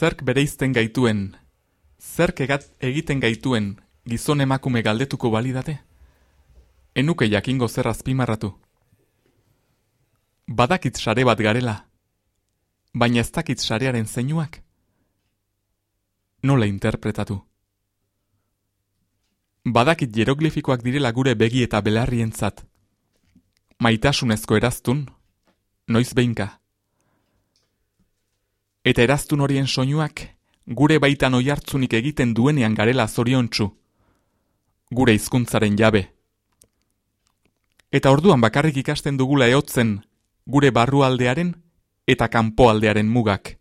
Zerk bereizten gaituen, zerk egat egiten gaituen gizon emakume galdetuko balidate? Enuke jakingo zer azpimarratu. Badakit sare bat garela, baina ez dakit sarearen zeinuak? Nola interpretatu? Badakit jeroglifikoak direla gure begi eta belarrientzat. Maitasunezko eraztun, noiz behinka. Eta eraztun horien soinuak gure baitan oihartzunik egiten duenean garela zoriontsu. Gure hizkuntzaren jabe. Eta orduan bakarrik ikasten dugula ehotzen gure barrualdearen eta kanpoaldearen mugak.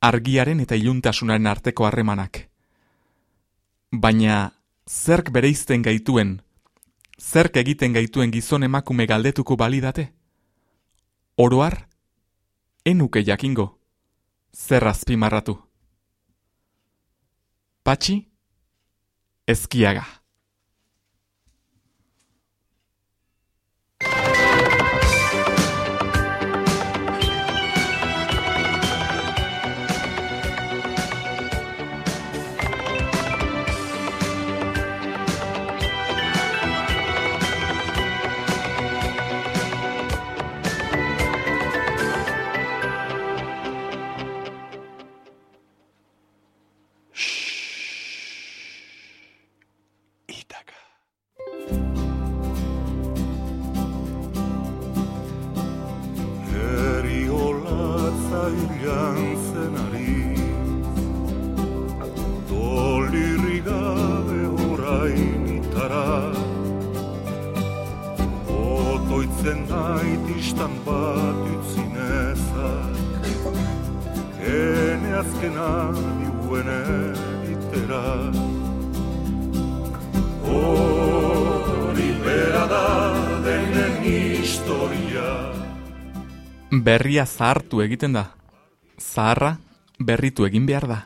Argiaren eta iluntasunaren arteko harremanak. Baina zerk bereizten gaituen, zerk egiten gaituen gizon emakume galdetuko balidate? Oroar, enuke jakingo, zer azpimarratu. Patxi, ezkiaga. Berria zahartu egiten da. Zaharra berritu egin behar da.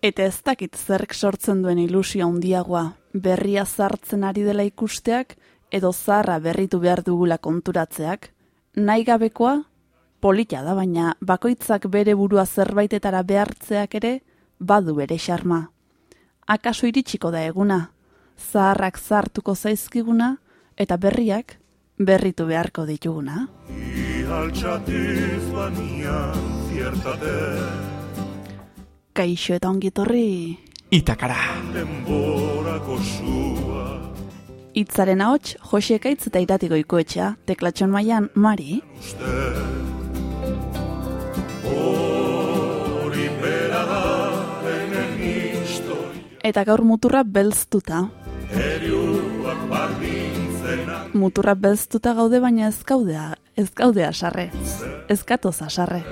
Eta ez dakit zerk sortzen duen ilusio handiagoa, berria zartzen ari dela ikusteak, edo zaharra berritu behar dugula konturatzeak, nahi gabekoa, polita da baina bakoitzak bere burua zerbaitetara behartzeak ere, badu bere xarma. Akaso iritsiko da eguna, zaharrak zartuko zaizkiguna, eta berriak berritu beharko dituguna Kaixo eta ongitorri Itakara Itzaren ahots, Jose Ekaitz eta iratiko ikoetxea, teklatxon maian, Mari. Eta gaur muturra belztuta. Muturra belztuta gaude baina ez gaudea ez gaude asarre, ez gatoz asarre.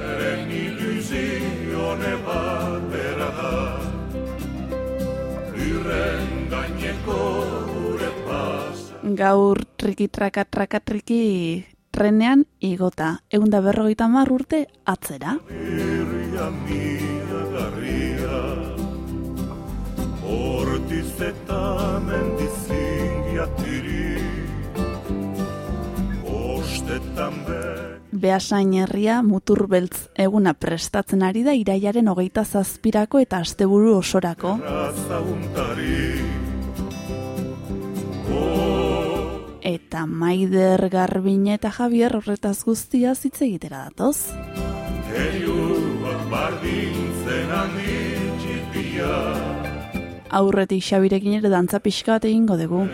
Gaur triki traka traka triki trenean igota, egun da berrogeita mar urte atzera. Hortiz eta Beasain herria mutur beltz eguna prestatzen ari da iraiaren hogeita zazpirako eta asteburu osorako. Eta Maider Garbine eta Javier horretaz guztia hitz egitera datoz. Aurretik xabirekin ere dantza pixka bat egingo dugu.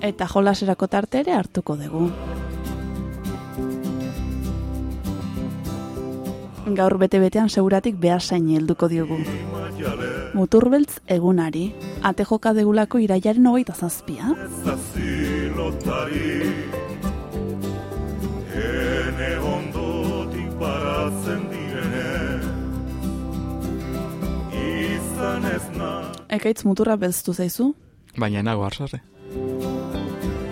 Eta jolaserako tarte ere hartuko dugu. Gaur bete-betean seguratik behasain helduko diogu. Muturbeltz egunari, ate joka degulako iraiaren hogeita zazpia ekaitz muturra beztu zaizu? Baina nago arsarre.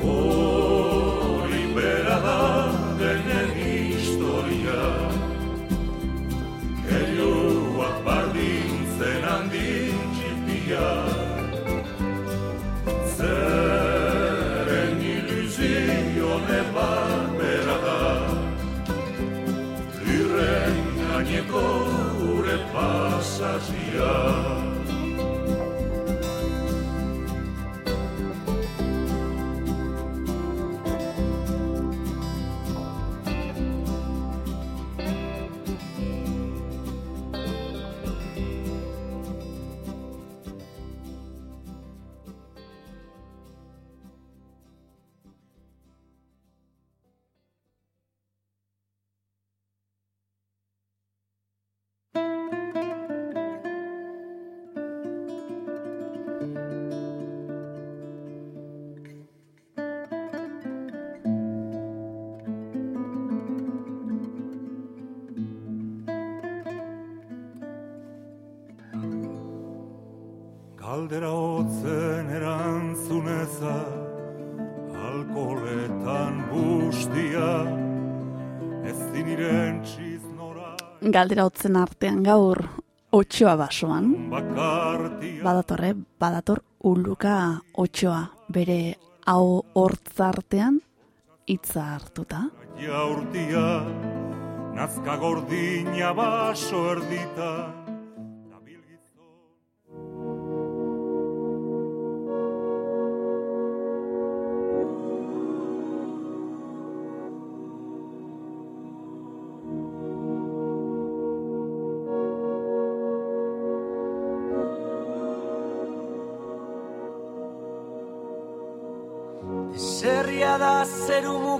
Hori bera da denen historia Heriuak bardintzen handik Zeren iluzione bat bera da Lirren gaineko gure Galdera hotzen artean gaur otxoa basoan. Badatorre, badator uluka otxoa bere hau hortzartean hitza hartuta. Jaurtia Nazka gordina baso erdita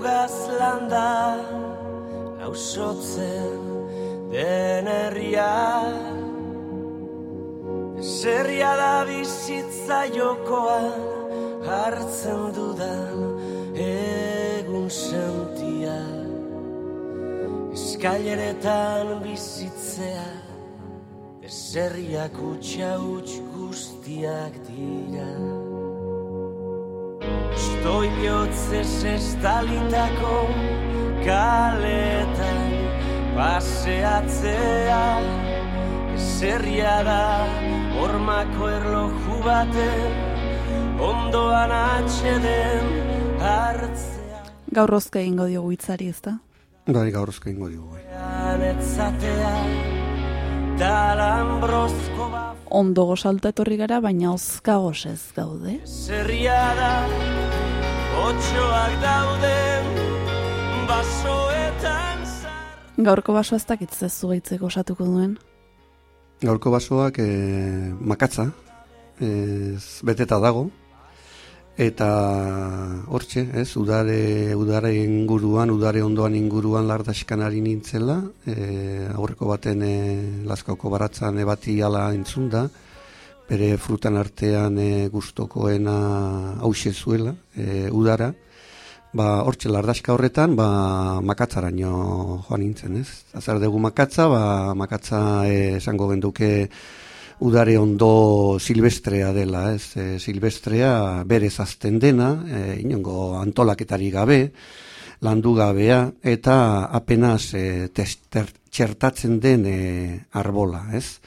mugaz landa Lausotzen den herria. Zerria da bizitza jokoan Hartzen dudan egun sentia. Eskaileretan bizitzea Zerriak utxa huts guztiak dira Stoi bihotzez estalitako kaletan paseatzea Zerria da hormako erloju baten ondoan atxeden hartzea Gaur rozka egingo diogu hitzari ez da? Bai, gaurrezko ingo dugu. bai. Baf Ondo gosalta etorri gara, baina ozka gozez gaude. Zerria da otxoak dauden basoetan zar Gaurko baso ez dakit zezu gaitzeko osatuko duen. Gaurko basoak e, makatza, ez, beteta dago, eta hortxe, ez, udare, udare inguruan, udare ondoan inguruan lardaskanari nintzela, e, aurreko baten e, laskauko baratzan ebati ala entzun da, bere frutan artean e, gustokoena hause zuela, e, udara, ba, hortxe lardaska horretan, ba, makatzaraino joan nintzen, ez? Azar dugu makatza, ba, makatza eh, esango genduke udare ondo silvestrea dela, ez? E, silvestrea berez azten dena, e, inongo antolaketari gabe, landu gabea, eta apenas e, txertatzen den e, arbola, ez?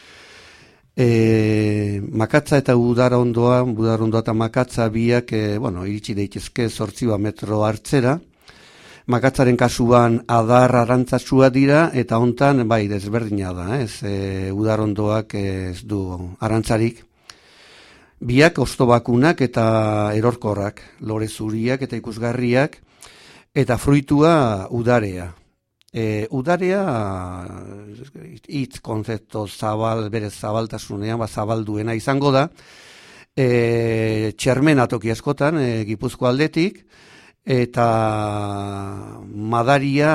E, makatza eta udara ondoa, udara ondoa eta makatza biak, e, bueno, iritsi daitezke zortziba metro hartzera, makatzaren kasuan adar arantzatsua dira, eta hontan bai, desberdina da, ez, e, udar ondoak ez du arantzarik, biak ostobakunak eta erorkorrak, lore zuriak eta ikusgarriak, eta fruitua udarea. E, udarea hitz konzepto zabal, bere zabaltasunean, ba, zabalduena izango da, e, txermena toki askotan, e, gipuzko aldetik, eta madaria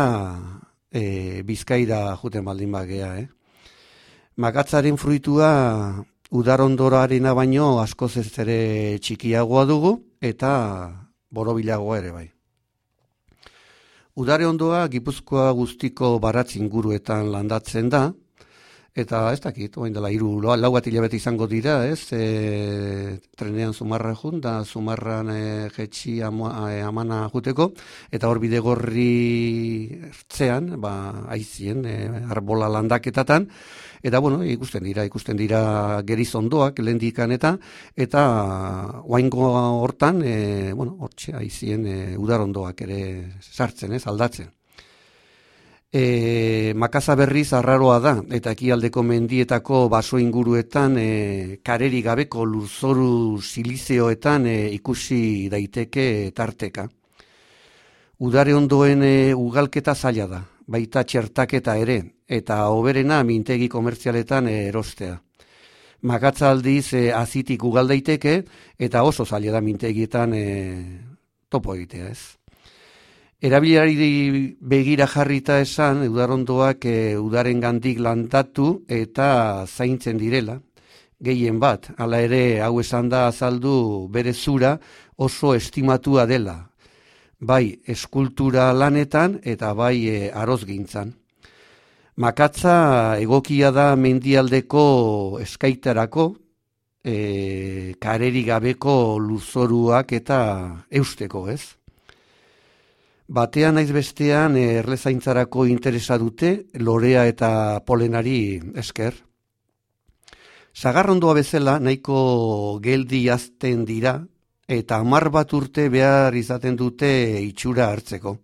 e, bizkaira juten baldin bagea, eh? Makatzaren fruitua udarondorarena baino askoz ez ere txikiagoa dugu, eta borobilagoa ere bai. Udare ondoa Gipuzkoa guztiko baratz inguruetan landatzen da, eta ez dakit, oain dela hiru lau bat hilabete izango dira, ez, e, trenean zumarra jun, da zumarran e, jetxi ama, e, amana juteko, eta hor bidegorri ertzean, ba, aizien, e, arbola landaketatan, eta bueno, ikusten dira, ikusten dira gerizondoak lehendikan eta, eta oaingo hortan, e, bueno, hortxe aizien e, udarondoak ere sartzen, ez, aldatzen. E, makaza berriz arraroa da, eta ekialdeko mendietako baso inguruetan e, kareri gabeko lurzoru silizeoetan e, ikusi daiteke tarteka. Udare ondoen e, ugalketa zaila da, baita txertaketa ere, eta oberena mintegi komertzialetan e, erostea. Makatza aldiz e, azitik ugal daiteke, eta oso zaila da mintegietan e, topo egitea ez. Erabilari begira jarrita esan, udarondoak e, udaren gandik lantatu eta zaintzen direla. Gehien bat, hala ere hau esan da azaldu bere zura oso estimatua dela. Bai eskultura lanetan eta bai e, arozgintzan. Makatza egokia da mendialdeko eskaitarako, e, kareri gabeko luzoruak eta eusteko ez. Batean naiz bestean eh, erlezaintzarako interesa dute lorea eta polenari esker. Sagarrondoa bezala nahiko geldi azten dira eta hamar bat urte behar izaten dute itxura hartzeko.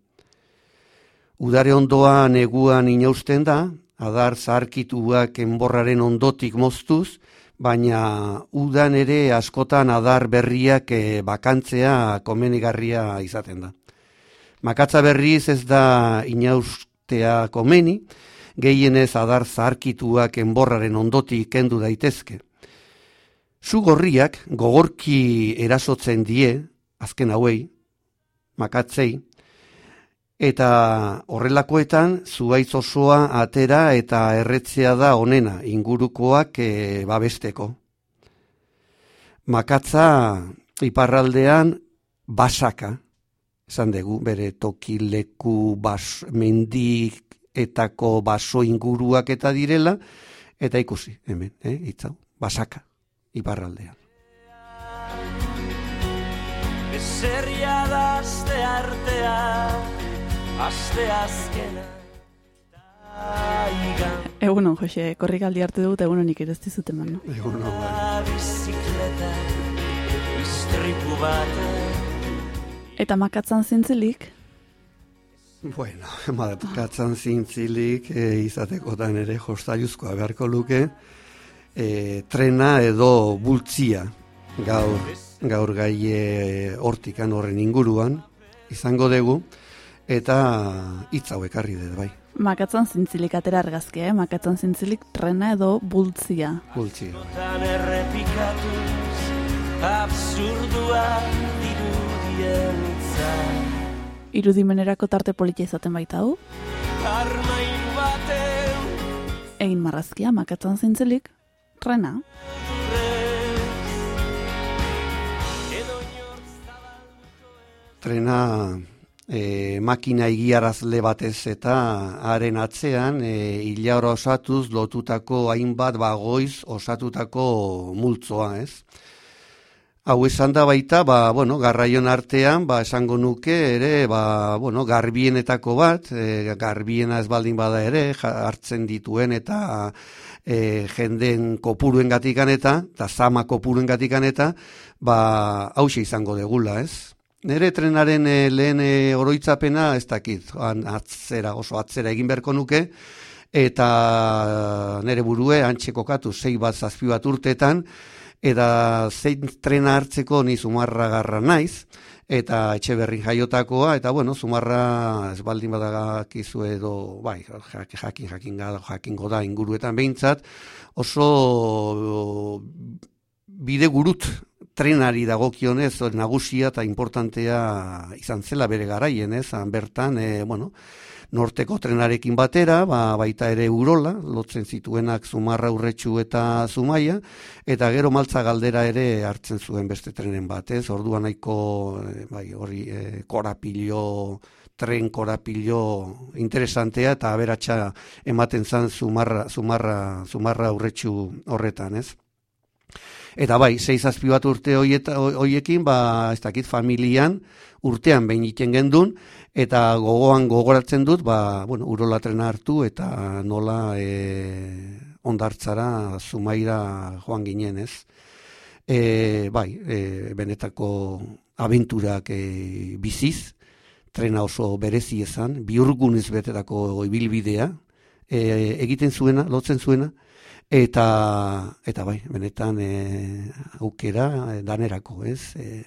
Udare ondoa neguan inausten da, adar zaharkituak enborraren ondotik moztuz, baina udan ere askotan adar berriak eh, bakantzea komenigarria izaten da. Makatza berriz ez da inaustea komeni, gehienez adar zaharkituak enborraren ondoti kendu daitezke. Zu gorriak gogorki erasotzen die, azken hauei, makatzei, eta horrelakoetan zuaitz osoa atera eta erretzea da onena ingurukoak e, babesteko. Makatza iparraldean basaka, esan dugu, bere tokileku bas, mendik etako baso inguruak eta direla, eta ikusi, hemen, eh, itzau, basaka, iparraldean. Eserria da azte artea, azte azkena. Egunon, Jose, korrikaldi hartu dut, egunon ikirezti zuten man, no? Egunon, bai. Bizikleta, Eta makatzan zintzilik? Bueno, makatzan zintzilik e, izatekotan ere jostaluzkoa beharko luke, e, trena edo bultzia gaur, gaur gai e, hortikan horren inguruan, izango dugu, eta hitz hau ekarri dut, bai. Makatzan zintzilik atera argazkia, eh? makatzan zintzilik trena edo bultzia. Bultzia. bai. absurdua dirudientza. Irudimenerako tarte politia izaten baita hau. Egin marrazkia, makatzan zintzilik, trena. Trena e, makina igiarazle batez eta haren atzean e, hilaura osatuz lotutako hainbat bagoiz osatutako multzoa, ez? Hau esan da baita, ba, bueno, garraion artean, ba, esango nuke ere, ba, bueno, garbienetako bat, e, garbiena ez baldin bada ere, hartzen dituen eta e, jenden kopuruen gatikan eta, eta zama kopuruen gatikan eta, ba, hause izango degula, ez? Nere trenaren e, lehen e, oroitzapena ez dakit, han atzera, oso atzera egin beharko nuke, eta nere burue antxe kokatu sei bat zazpi bat urtetan, eta zein trena hartzeko ni zumarra garra naiz, eta etxe berrin jaiotakoa, eta bueno, zumarra ez baldin badakizu edo, bai, jakin, jakin, jakin, jakingo da inguruetan behintzat, oso bide gurut trenari dagokionez nagusia eta importantea izan zela bere garaien, ez? Bertan, e, bueno, norteko trenarekin batera, ba, baita ere urola, lotzen zituenak zumarra urretxu eta zumaia, eta gero maltza galdera ere hartzen zuen beste trenen bat, ez? Orduan nahiko, eh, bai, hori, e, korapilo, tren korapilo interesantea eta aberatsa ematen zan zumarra, zumarra, zumarra urretxu horretan, ez? Eta bai, sei zazpi bat urte hoiekin, ba, ez dakit, familian, urtean behin iten gendun, eta gogoan gogoratzen dut, ba, bueno, urolatrena hartu, eta nola e, ondartzara, zumaira joan ginen, ez? E, bai, e, benetako abenturak e, biziz, trena oso berezi ezan, biurgunez betetako ibilbidea, e, egiten zuena, lotzen zuena, eta eta bai, benetan e, aukera e, danerako, ez? E,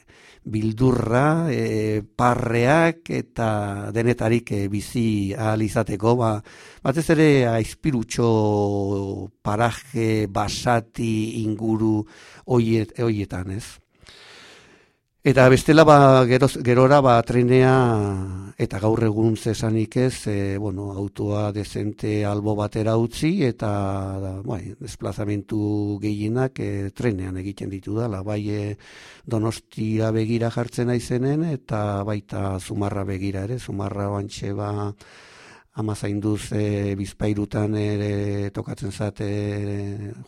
bildurra, e, parreak eta denetarik e, bizi ahal izateko, ba, batez ere aizpirutxo paraje basati inguru oiet, oietan, ez? Eta bestela ba, geroz, gerora ba, trenea eta gaur egun zesanik ez, e, bueno, autoa dezente albo batera utzi eta da, bai, desplazamentu gehienak e, trenean egiten ditu da, bai e, donostia begira jartzen aizenen eta baita zumarra begira ere, zumarra bantxe ba, ama zainduz e, bizpairutan ere tokatzen zate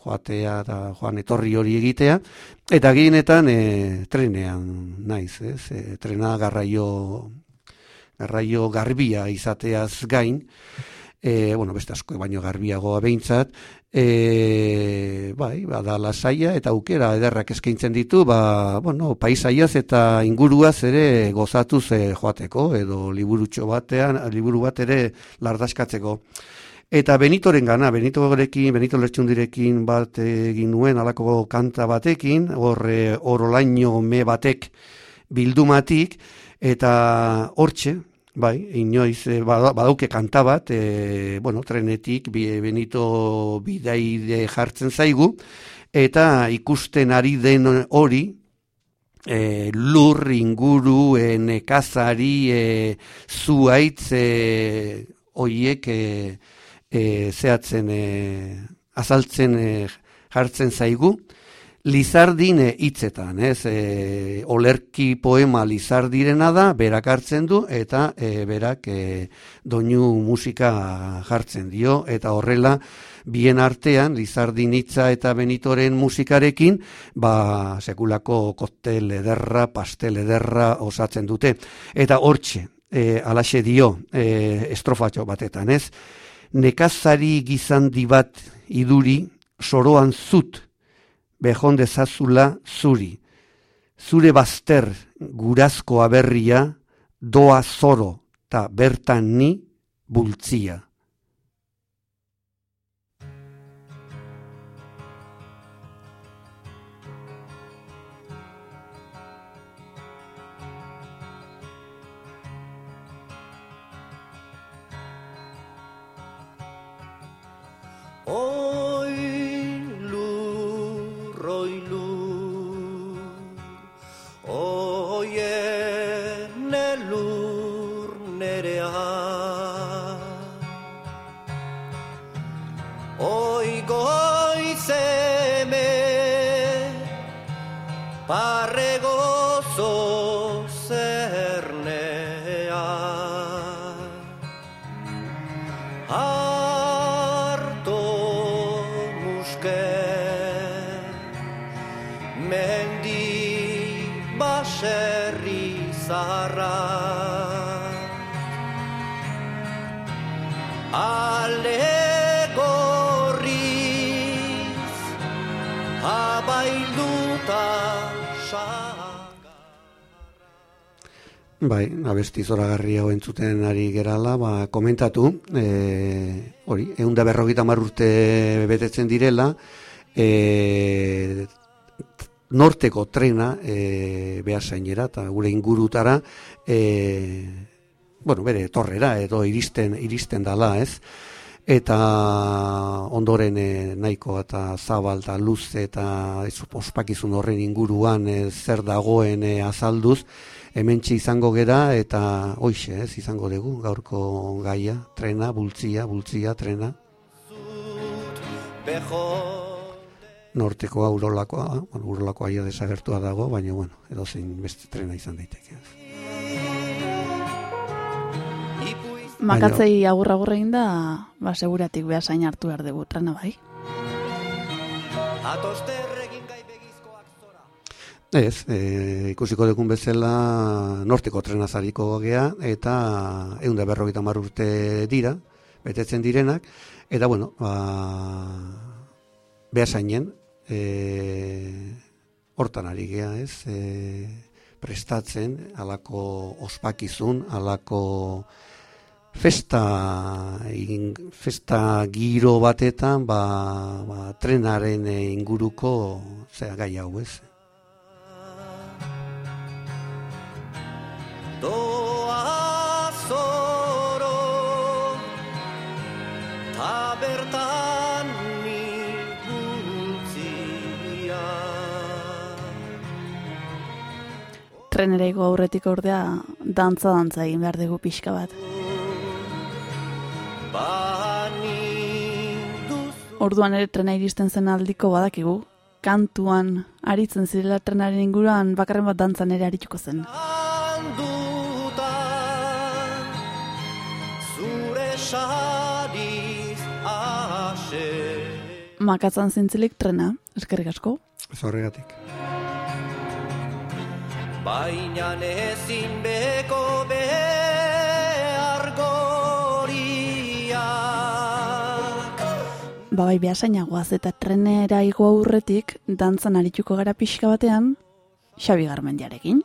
joatea eta joan etorri hori egitea, eta gehienetan e, trenean naiz, ez? E, trena garraio, garraio garbia izateaz gain, e, bueno, beste asko baino garbiagoa behintzat, e, bai, bada lasaia eta aukera ederrak eskaintzen ditu, ba, bueno, paisaiaz eta inguruaz ere gozatu ze joateko, edo liburutxo batean, liburu bat ere lardaskatzeko. Eta Benitoren gana, Benito gorekin, Benito Lertxundirekin bat egin nuen alako kanta batekin, horre orolaino me batek bildumatik, eta hortxe, Bai, inoiz e, badauke kanta bat, e, bueno, trenetik benito bidaide jartzen zaigu, eta ikusten ari den hori, e, lur inguru, e, nekazari, e, zuaitz, e, oiek e, e, zehatzen, e, azaltzen e, jartzen zaigu, Lizardin hitzetan, ez? E, olerki poema Lizardirena da, berak hartzen du eta e, berak e, doinu musika jartzen dio eta horrela bien artean Lizardin hitza eta Benitoren musikarekin, ba sekulako koktel ederra, pastel ederra osatzen dute. Eta hortxe, e, alaxe dio, e, estrofatxo batetan, ez? Nekazari gizandi bat iduri soroan zut behon dezazula zuri. Zure bazter gurazko aberria doa zoro ta bertan ni bultzia. Bai, abesti zoragarri hau entzuten ari gerala, ba, komentatu, e, hori, egun da berrogita marrurte betetzen direla, e, norteko trena e, behasainera eta gure ingurutara, e, bueno, bere, torrera, edo iristen, iristen dala, ez? Eta ondoren e, nahiko eta zabal eta luz eta ospakizun horren inguruan e, zer dagoen e, azalduz, hementsi izango gera eta hoixe, ez izango dugu gaurko gaia, trena, bultzia, bultzia, trena. Norteko urolakoa, bueno, urolakoa ia desagertua dago, baina bueno, edo zein beste trena izan daiteke. Makatzei agurra agurra da, ba, seguratik beha zain hartu behar dugu, trena bai. Atoster Ez, e, ikusiko dekun bezala norteko trenazariko gea eta egun da berrogeita urte dira, betetzen direnak, eta bueno, ba, beha zainen, e, hortan ari gea, ez, e, prestatzen, alako ospakizun, alako festa, in, festa giro batetan, ba, ba, trenaren inguruko zea gai hau ez. Ta bertan nik bultzia Trenereiko aurretik ordea dantza-dantza egin behar dugu pixka bat. Orduan ere trena iristen zen aldiko badakigu, kantuan aritzen zirela trenaren inguruan bakarren bat dantzan ere arituko zen. Makatzan zintzilik trena, eskerrik asko. Ez horregatik. Baina ezin beko behar goriak Ba bai behasainagoaz eta trenera igo aurretik dantzan arituko gara pixka batean Xabi Garmendiarekin.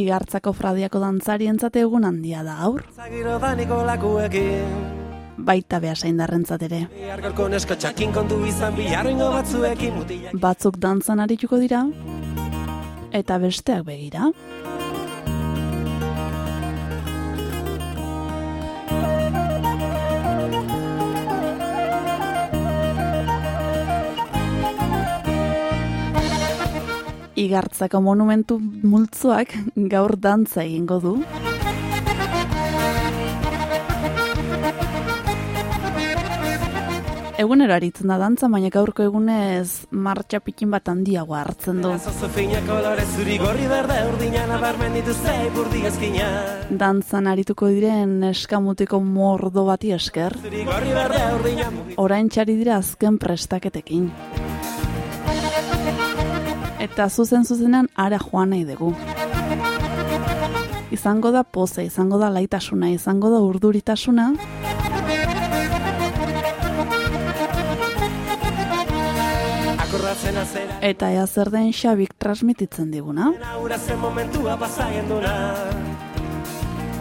Igartzako fradiako dantzarientzat egun handia da lakuekin baita behasaindarrentzat ere. Biharrengo batzuekin mutilak Batzuk dantzan arituko dira, eta besteak begira. Igartzako monumentu multzoak gaur dantza egingo du. Egunero aritzen da dantza, baina gaurko egunez martxa pikin bat handiagoa hartzen du. Dantzan arituko diren eskamutiko mordo bati esker, orain txari dira azken prestaketekin. Eta zuzen zuzenan ara joan nahi dugu. Izango da poza, izango da laitasuna, izango da urduritasuna, eta ea zer den xabik transmititzen diguna.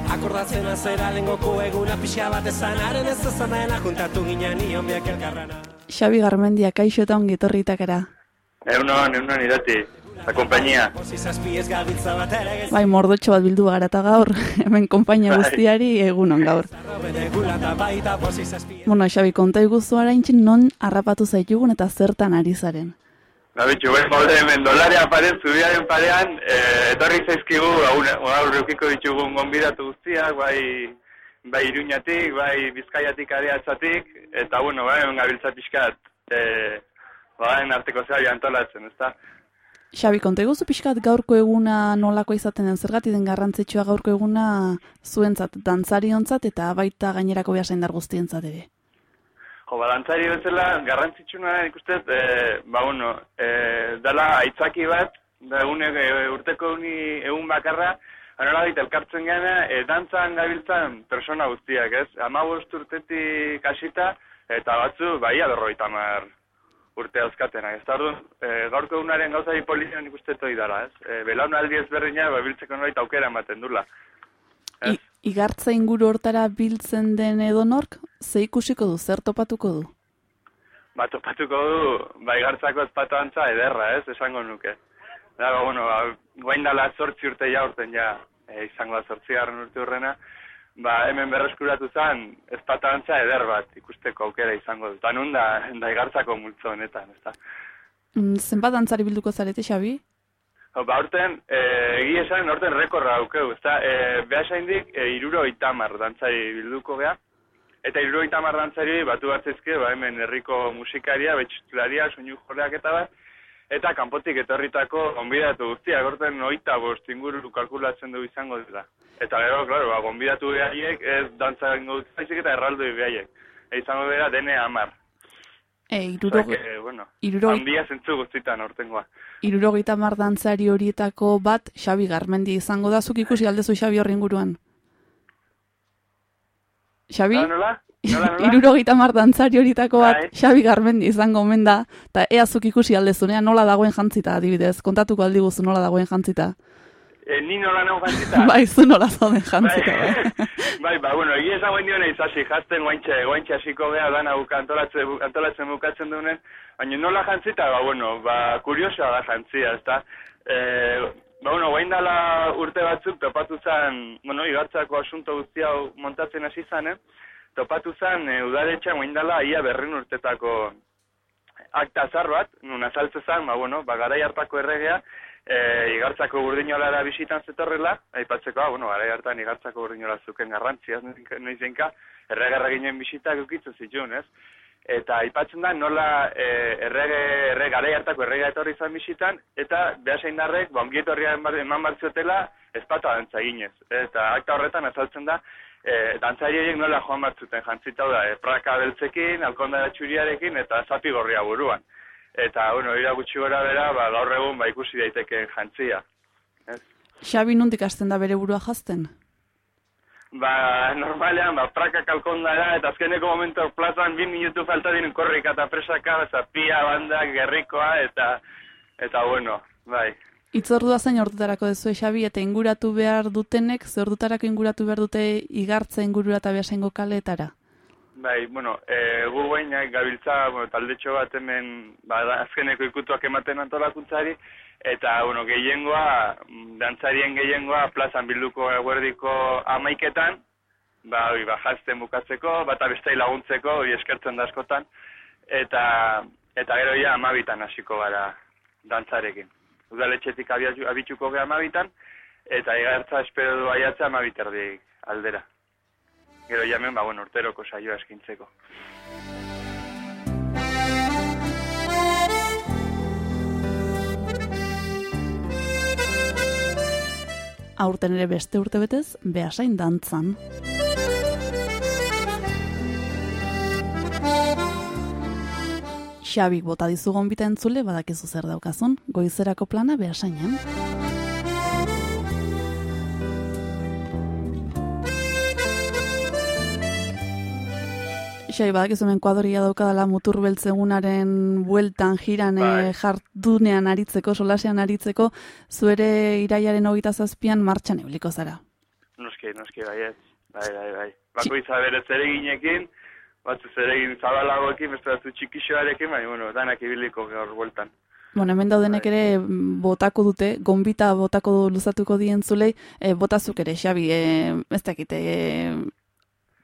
Akordatzen azera lengoko eguna pixa bat ezan Haren ez ezanena juntatu ginen nion biak elkarrana Xabi Garmendia, kaixo eta ongi etorritakera. Egunon, egunon irati, la compañía. Bai, mordotxo bat bildu gara eta gaur, hemen konpainia Bai. guztiari egunon gaur. Bueno, Xabi, konta iguzu araintxin non harrapatu zaitugun eta zertan ari zaren. Gabitxu, bai, molde hemen dolarea paren, zubiaren parean, eh, etorri zaizkigu, gaur eukiko ditugun gonbidatu guztiak, bai, bai iruñatik, bai bizkaiatik adeatzatik, eta bueno, bai, gabiltza pixkat, eh, bai, arteko zehari antolatzen, ezta? Xabi, konta iguzu pixkat gaurko eguna nolako izaten den zergatik den garrantzitsua gaurko eguna zuentzat, dantzariontzat eta baita gainerako behasaindar guztientzat ere. Jo, balantzari bezala, garrantzitsuna ikustez, e, ba, bueno, e, dala aitzaki bat, da egune, e, urteko uni, egun bakarra, anola dit elkartzen gana, e, dantzan gabiltzan persona guztiak, ez? Ama urtetik hasita, eta batzu, bai, berroita mar urte azkatenak. Ez da, orduan, e, gaurko egunaren gauzari polizian ikuste toi dara, ez? E, belaunaldi ezberdina, ba, biltzeko nolait aukera ematen dula. I, igartza inguru hortara biltzen den edonork, ze ikusiko du, zer topatuko du? Ba, topatuko du, ba, igartzako ezpatu ederra, ez, esango nuke. Da, ba, bueno, ba, guain dala sortzi urte jaurten ja, e, izango da sortzi garren urte hurrena, ba, hemen berreskuratu zen, ezpatu antza eder bat, ikusteko aukera izango dut. Anun da, da igartzako multzo honetan, ez da. Mm, zenbat dantzari bilduko zarete, Xabi? Ba, aurten, e, egi esan, aurten rekorra aukeu, ez da, e, behasaindik, e, iruro itamar dantzari bilduko geha, eta iruro itamar dantzari batu bat zaizke, ba, hemen herriko musikaria, betxutularia, soinu joleak eta bat, eta kanpotik etorritako gonbidatu guztiak, aurten oita bost inguru kalkulatzen du izango dira. Eta gero, klaro, ba, gonbidatu behaiek, ez dantza ingo dut zaizik eta erraldoi behaiek. E, izango bera dene amar. E, iruro, Osea que, bueno, iruro, handia zentzu guztitan ortengoa. irurogeita mar dantzari horietako bat Xabi Garmendi izango da, zuk ikusi aldezu Xabi horri inguruan. Xabi, nola? Irurogeita mar dantzari horietako bat Bai. Xabi Garmendi izango omen da, eta ea zuk ikusi aldezunean nola dagoen jantzita adibidez, kontatuko aldiguzu nola dagoen jantzita. E, ni nola nago jantzita? bai, zu nola zauden jantzita, bai. bai, ba, bueno, egia esan guen diona izasi, jazten guaintxe, guaintxe hasiko geha dana antolatzen, antolatzen bukatzen dunen, baina nola jantzita, ba, bueno, ba, kuriosoa da jantzia, ezta? E, ba, bueno, guain dala urte batzuk topatu zen, bueno, igartzako asunto guzti hau montatzen hasi zanen, topatu zen e, udaletxean guain dala ia berrin urtetako akta azar bat, nun azaltze zen, ba, bueno, ba, garai hartako erregea, e, igartzako burdinolara bisitan zetorrela, aipatzeko, ah, bueno, garai hartan igartzako burdinola zuken garrantzia, noizenka, erregerra ginen bisitak ukitzen zituen, ez? Eta aipatzen da nola e, errege, errege, garai hartako erregea etorri izan bisitan, eta behasein darrek, ba, ongiet horrian eman bartziotela, ezpata dantza ginez. Eta akta horretan azaltzen da, e, dantzari horiek nola joan batzuten jantzita da, e, praka beltzekin, alkondara txuriarekin, eta zapi gorria buruan. Eta, bueno, ira gutxi gora bera, ba, gaur egun ba, ikusi daiteke jantzia. Ez? Xabi nundik hasten da bere burua jazten? Ba, normalean, ba, praka kalkondara, eta azkeneko momentu plazan bi minutu falta dinen korrika eta presaka, zapia, bandak, gerrikoa, eta, eta bueno, bai. Itzordua zein ordutarako dezu Xabi eta inguratu behar dutenek, ze ordutarako inguratu behar dute igartza ingurura eta behasengo kaleetara? Bai, bueno, e, gu guain gabiltza, bueno, taldetxo bat hemen, ba, azkeneko ikutuak ematen antolakuntzari, eta, bueno, gehiengoa, dantzarien gehiengoa, plazan bilduko eguerdiko amaiketan, ba, hori, ba, jazten bukatzeko, bata bestai laguntzeko, hori eskertzen da askotan, eta, eta gero ja amabitan hasiko gara dantzarekin. Udaletxetik abituko gara amabitan, eta igartza espero du aiatzea amabiterdik aldera. Gero jamen, ba, bueno, urteroko saioa eskintzeko. Aurten ere beste urte betez, behasain dantzan. Xabik bota dizu gonbita entzule, badakizu zer daukazun, goizerako plana behasainan. Xai, badakizu hemen kuadoria daukadala mutur beltzegunaren bueltan jiran Bai. eh, jardunean aritzeko, solasean aritzeko, zuere iraiaren hogeita zazpian martxan euliko zara. Noski, noski, bai ez. Bai, bai, bai. Bakoitza bere zereginekin, batzu zeregin zabalagoekin, beste batzu txikixoarekin, baina, bueno, danak ibiliko gaur bueltan. Bueno, hemen daudenek ere mm, botako dute, gonbita botako luzatuko dien zulei, e, botazuk ere, Xabi, e, ez dakit, e,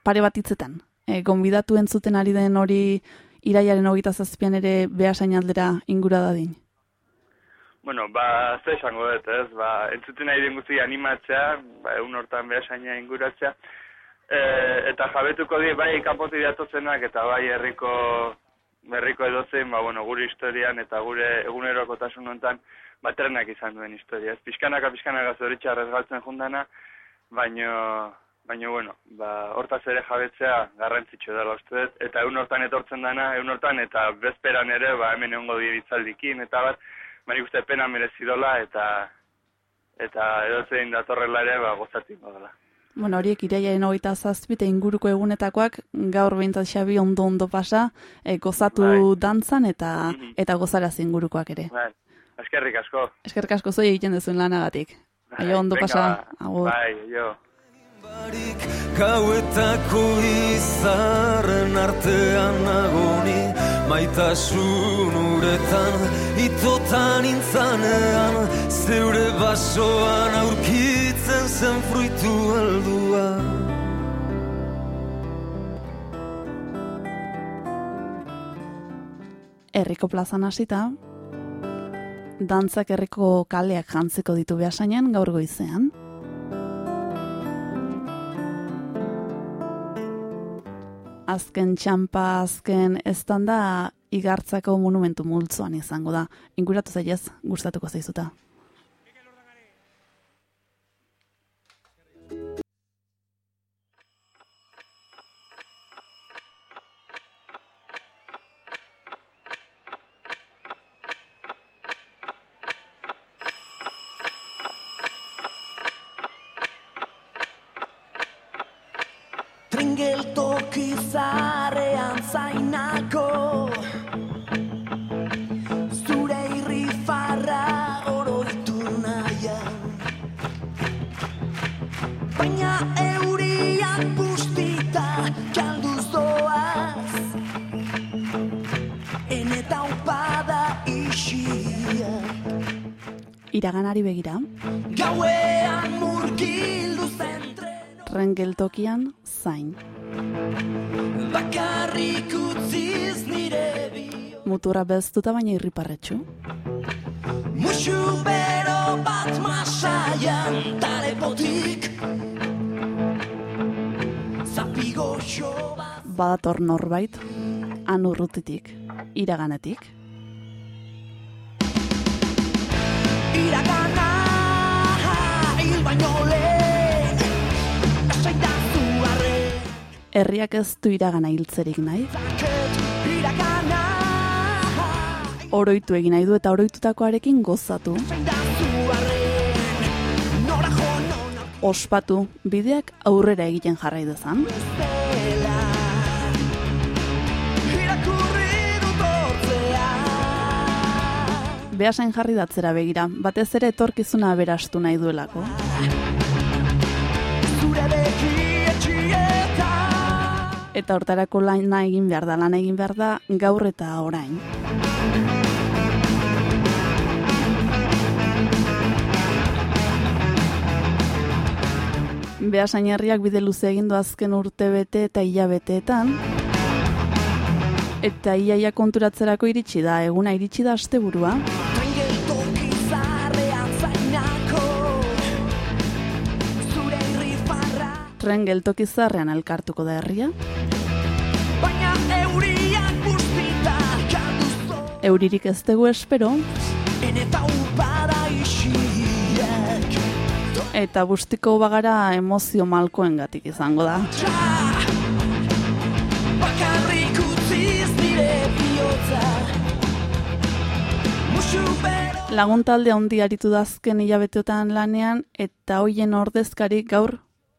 pare bat hitzetan. E, gonbidatu entzuten ari den hori iraiaren hogeita zazpian ere behasain aldera ingura dadin. Bueno, ba, ze esango dut, ez? Ba, entzuten nahi den guzti animatzea, ba, egun hortan behasaina inguratzea, e, eta jabetuko die bai kanpotik datozenak eta bai herriko herriko edozein, ba, bueno, gure historian eta gure egunerokotasun honetan batrenak izan duen historia. Ez pixkanaka pixkanaka zoritxarrez galtzen jundana, baino, baino, bueno, ba, hortaz ere jabetzea garrantzitsu dela uste dut, eta egun hortan etortzen dana, egun hortan eta bezperan ere, ba, hemen egongo dira itzaldikin, eta bat, Bari uste pena merezi dola eta eta edozein datorrela ere ba gozatik badala. Bueno, horiek iraiaren hogeita zazpi eta inguruko egunetakoak gaur behintzat Xabi ondo ondo pasa, e, gozatu Bai. dantzan eta Mhm. eta gozaraz ingurukoak ere. Bai, eskerrik asko. Eskerrik asko zoi egiten duzuen lanagatik. Bai, Aio, ondo venga, pasa. Agur. Bai, jo. Barik gauetako izarren artean nagoni Maitasun uretan, itotan intzanean Zeure basoan aurkitzen zen fruitu aldua Herriko plazan hasita, dantzak herriko kaleak jantzeko ditu behasainan gaur goizean. Azken txampa, azken estanda igartzako monumentu multzoan izango da. Inguratu zailez, gustatuko zaizuta. Iraganari begira, Gauean murgildu zentre tren geltokian zain. Bakarrik utziz nire bi Muturra beztuta baina irriparretxu. Musu bero bat masaian talepotik Zapigo bat Badator norbait, han urrutitik, iraganetik. Iragana Hil baino lehen Herriak ez du iragana hiltzerik nahi, iragana oroitu egin nahi du eta oroitutakoarekin gozatu, ospatu, bideak aurrera egiten jarrai dezan. zela Beasain jarri datzera begira, batez ere etorkizuna aberastu nahi duelako. Eta hortarako lana egin behar da, lana egin behar da gaur eta orain. Beasain herriak bide luze egin du azken urte bete eta hilabeteetan. Eta iaia konturatzerako iritsi da, eguna iritsi da asteburua. Tren geltoki zarrean elkartuko da herria. Baina euriak bustita Kalduzo Euririk ez dugu espero, Eneta eta bustiko bagara emozio malkoengatik izango da. Txa Laguntalde handi aritu da azken hilabeteotan lanean eta hoien ordezkari gaur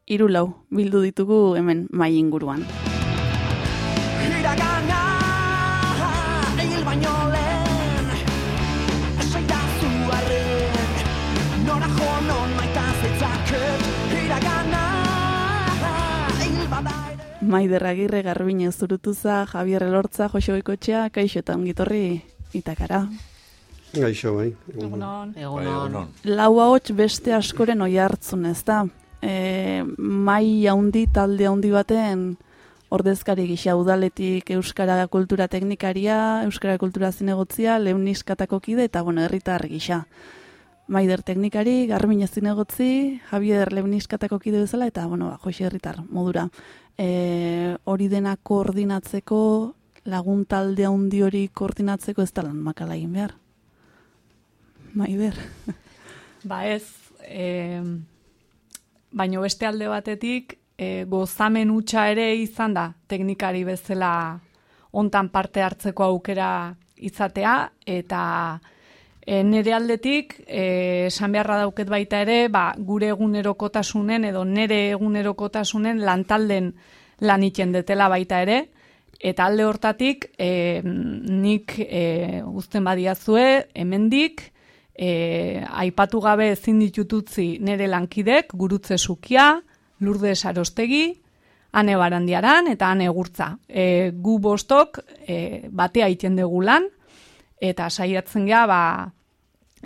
hiru lau bildu ditugu hemen mai inguruan. Iragana Hil baino lehen Esaidazu arren Nora jo non maita zitzaket Iragana Hil bada ere Maider Agirre Garbine Zurutuza, Javier Elortza, Jose Goikotxea, kaixo eta ongitorri itakara. Gaixo, bai. Egunon. Lau ahots beste askoren oi hartzun, ez da? E, mai handi talde handi baten ordezkari gisa udaletik Euskara Kultura Teknikaria, Euskara Kultura Zinegotzia, Leuniskatako kide eta bueno, herritar gisa. Maider teknikari, Garbine zinegotzi, Javier Leuniskatako kide bezala eta bueno, ba, Jose herritar modura. E, hori dena koordinatzeko, lagun talde handi hori koordinatzeko ez da lan makala egin behar. Maider. Ba ez, e, baino beste alde batetik, e, gozamen hutsa ere izan da teknikari bezala hontan parte hartzeko aukera izatea, eta e, nire aldetik, e, esan beharra dauket baita ere, ba, gure egunerokotasunen edo nire egunerokotasunen lantalden lan iten detela baita ere, eta alde hortatik e, nik e, uzten badiazue, hemendik, e, aipatu gabe ezin ditututzi nire lankidek, gurutze sukia, lurde sarostegi, ane barandiaran eta ane gurtza. E, gu bostok e, batea iten dugu lan, eta saiatzen gea, ba,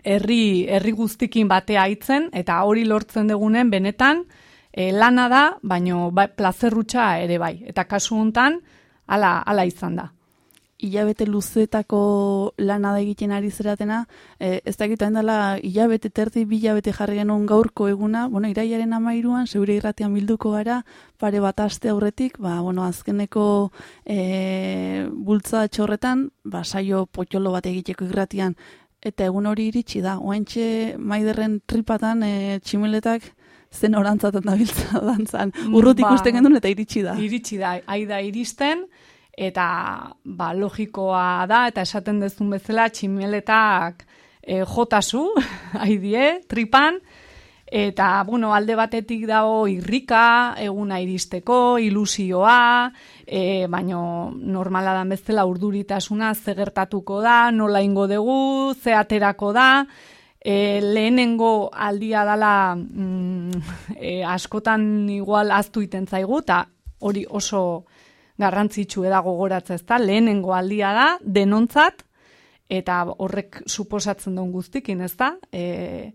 herri, herri guztikin batea aitzen, eta hori lortzen dugunen benetan, e, lana da, baino ba, plazerrutxa ere bai. Eta kasu hontan, hala, hala izan da. Hilabete luzetako lana da egiten ari zeratena, e, ez dakit dela hilabete terdi bilabete jarri genuen gaurko eguna, bueno, iraiaren amairuan, zeure irratian bilduko gara, pare bat aste aurretik, ba, bueno, azkeneko e, bultza txorretan, ba, saio potxolo bat egiteko irratian, eta egun hori iritsi da, oaintxe maiderren tripatan e, tximeletak zen orantzaten dabiltza dantzan. Urrut Ba. ikusten gendun eta iritsi da. Iritsi da, aida iristen, eta ba, logikoa da, eta esaten dezun bezala tximeletak e, jotasu, haidie, tripan, Eta, bueno, alde batetik dago irrika, eguna iristeko, ilusioa, e, baino normala dan bezala urduritasuna zegertatuko da, nola ingo dugu, ze aterako da, e, lehenengo aldia dala mm, e, askotan igual aztu iten zaigu, eta hori oso garrantzitsu edago gogoratza ez da, lehenengo aldia da, denontzat, eta horrek suposatzen duen guztikin, ez da? E,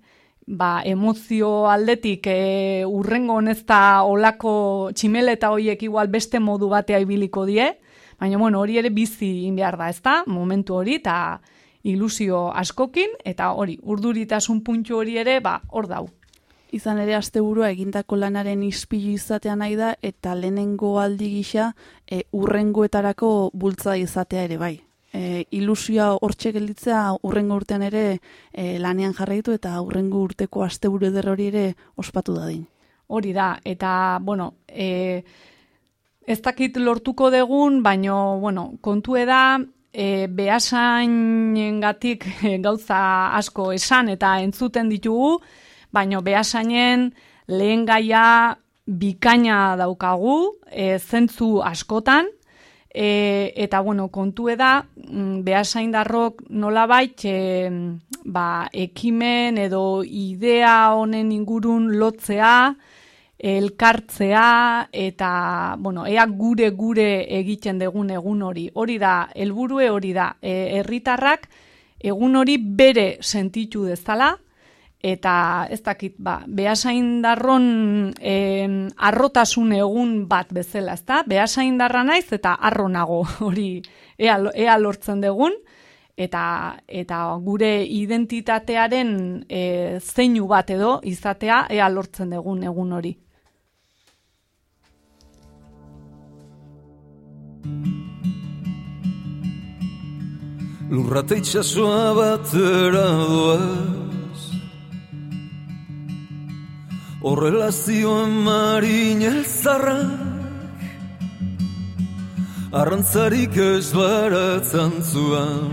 ba, emozio aldetik e, urrengo honezta olako tximeleta hoiek igual beste modu batea ibiliko die, baina bueno, hori ere bizi inbiar da, ezta? Momentu hori eta ilusio askokin eta hori, urduritasun puntu hori ere, ba, hor dau. Izan ere asteburua egindako lanaren ispilu izatea nahi da eta lehenengo aldi gisa e, urrengoetarako bultza izatea ere bai e, ilusioa hortxe gelditzea urrengo urtean ere e, lanean jarraitu eta urrengo urteko asteburu eder hori ere ospatu dadin. Hori da, eta, bueno, e, ez dakit lortuko degun, baino, bueno, kontue da, e, behasainen gatik e, gauza asko esan eta entzuten ditugu, baino behasainen lehen gaia bikaina daukagu, e, zentzu askotan, E, eta, bueno, kontue da, mm, behasaindarrok nola bait, e, ba, ekimen edo idea honen ingurun lotzea, elkartzea, eta, bueno, ea gure gure egiten degun egun hori. Hori da, helburue hori da, e, herritarrak egun hori bere sentitu dezala, eta ez dakit, ba, behasain darron arrotasun egun bat bezala, ez da? Behasain darra naiz eta arronago hori ea, ea lortzen degun, eta, eta gure identitatearen e, zeinu bat edo izatea ea lortzen degun egun hori. Lurrate itxasua batera doa Horrela zioen marin elzarrak Arrantzarik ez baratzen zuan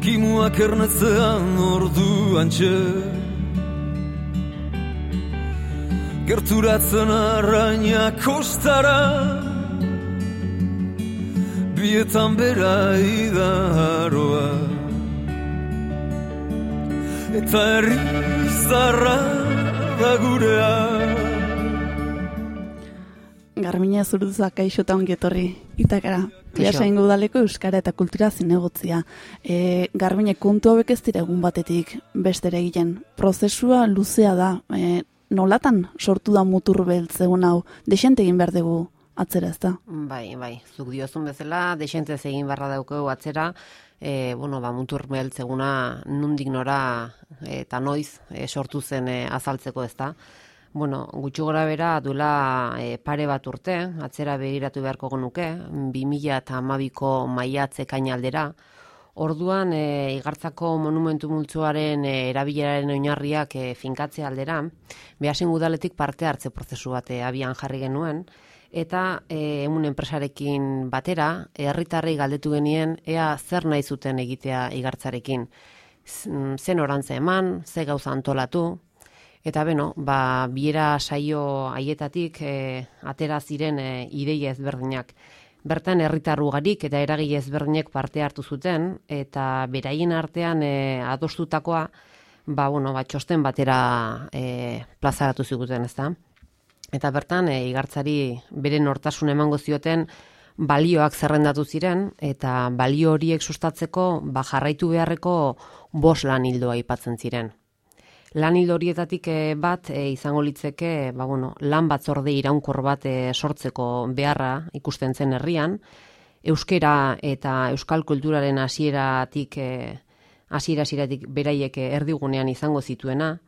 Kimuak ernetzean ordu antxe Gerturatzen arraina kostara. Bietan bera idaroa eta herri zarra da gurea. Garmina zuruzak aixota ongetorri, itakara. Klasa ingo udaleko Euskara eta Kultura zinegotzia. E, Garbine, kontu hauek ez dira egun batetik bestere egiten. Prozesua luzea da. E, nolatan sortu da mutur beltzegun hau? Desente egin behar dugu atzera ez da? Bai, bai. Zuk diozun bezala, desente egin barra daukegu atzera e, bueno, ba, muntur meheltzeguna nundik nora eta noiz e, sortu zen e, azaltzeko ez da. Bueno, gutxi gora bera duela e, pare bat urte, atzera begiratu beharko genuke, 2000 eta amabiko maiatze kainaldera, Orduan, e, igartzako monumentu multzuaren e, erabileraren oinarriak e, finkatze aldera, behasen gudaletik parte hartze prozesu bat abian jarri genuen, eta e, emun enpresarekin batera, herritarrei galdetu genien, ea zer nahi zuten egitea igartzarekin. Mm, zen orantza eman, ze gauza antolatu, eta beno, ba, biera saio haietatik e, atera ziren e, ideia ezberdinak. Bertan herritarru garik eta eragile ezberdinek parte hartu zuten, eta beraien artean e, adostutakoa, ba, bueno, ba, txosten batera e, plazaratu ziguten, ez da? Eta bertan, e, igartzari bere nortasun emango zioten balioak zerrendatu ziren, eta balio horiek sustatzeko ba, jarraitu beharreko bos lan hildoa aipatzen ziren. Lan hildo horietatik eh, bat e, izango litzeke ba, bueno, lan batzorde iraunkor bat sortzeko beharra ikusten zen herrian, euskera eta euskal kulturaren hasieratik hasiera hasieratik beraiek erdigunean izango zituena,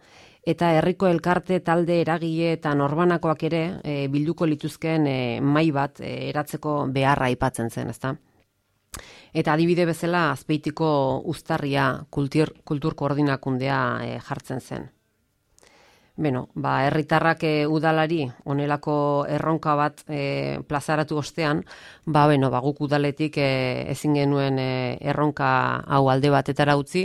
eta herriko elkarte talde eragile eta norbanakoak ere e, bilduko lituzkeen e, mai bat e, eratzeko beharra aipatzen zen, ezta? Eta adibide bezala azpeitiko uztarria kultur, kultur koordinakundea e, jartzen zen. Beno, ba, herritarrak e, udalari onelako erronka bat e, plazaratu ostean, ba, beno, ba, guk udaletik e, ezin genuen e, erronka hau alde batetara utzi,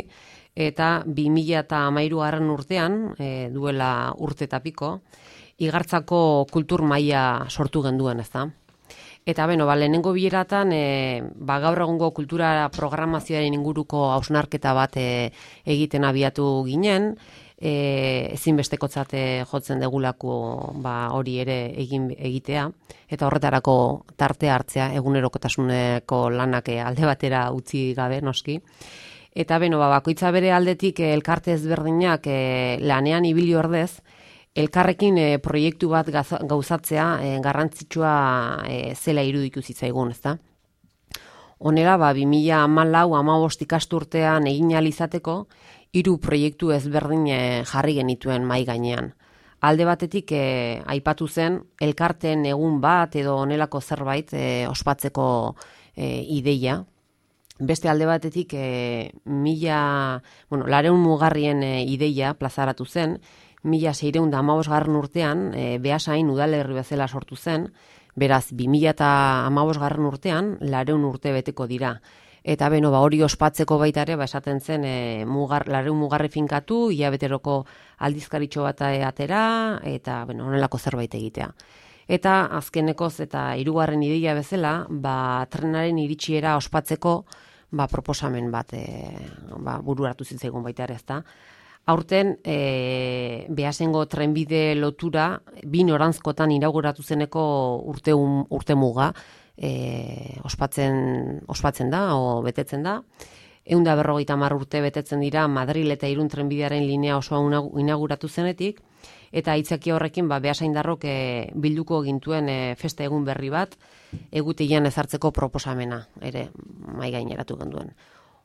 eta 2000 eta garren urtean, e, duela urte eta piko, igartzako kultur maila sortu genduen, ez da? Eta beno, ba, lehenengo bileratan, e, ba, gaur egungo kultura programazioaren inguruko hausnarketa bat e, egiten abiatu ginen, e, ezinbestekotzat jotzen degulako ba, hori ere egin egitea, eta horretarako tarte hartzea, egunerokotasuneko lanak alde batera utzi gabe, noski. Eta beno, ba, bakoitza bere aldetik elkarte ezberdinak e, lanean ibili ordez, elkarrekin e, proiektu bat gauzatzea e, garrantzitsua e, zela iruditu zitzaigun, ezta? Honela, ba, 2014 amabost ikasturtean egin izateko hiru proiektu ezberdin jarri genituen mai gainean. Alde batetik e, aipatu zen elkarten egun bat edo honelako zerbait e, ospatzeko e, ideia. Beste alde batetik e, mila, bueno, lareun mugarrien e, ideia plazaratu zen, mila seireun da amabos garren urtean, e, behasain udalerri bezala sortu zen, beraz, bi mila eta amabos garren urtean, lareun urte beteko dira. Eta beno, ba, hori ospatzeko baita ere, ba, esaten zen, e, mugar, lareun mugarri finkatu, ia beteroko aldizkaritxo bat atera, eta beno, onelako zerbait egitea. Eta azkenekoz eta hirugarren ideia bezala, ba, trenaren iritsiera ospatzeko, ba, proposamen bat e, ba, buru hartu zitzaigun baita ere, ezta aurten e, behasengo trenbide lotura bin orantzkotan inauguratu zeneko urte, un, urte muga e, ospatzen, ospatzen da o betetzen da. Egun da berrogeita mar urte betetzen dira Madril eta Irun trenbidearen linea osoa inauguratu zenetik, eta itzaki horrekin ba, behasain darrok e, bilduko gintuen e, feste egun berri bat, egutegian ezartzeko proposamena, ere, mai gaineratu genduen.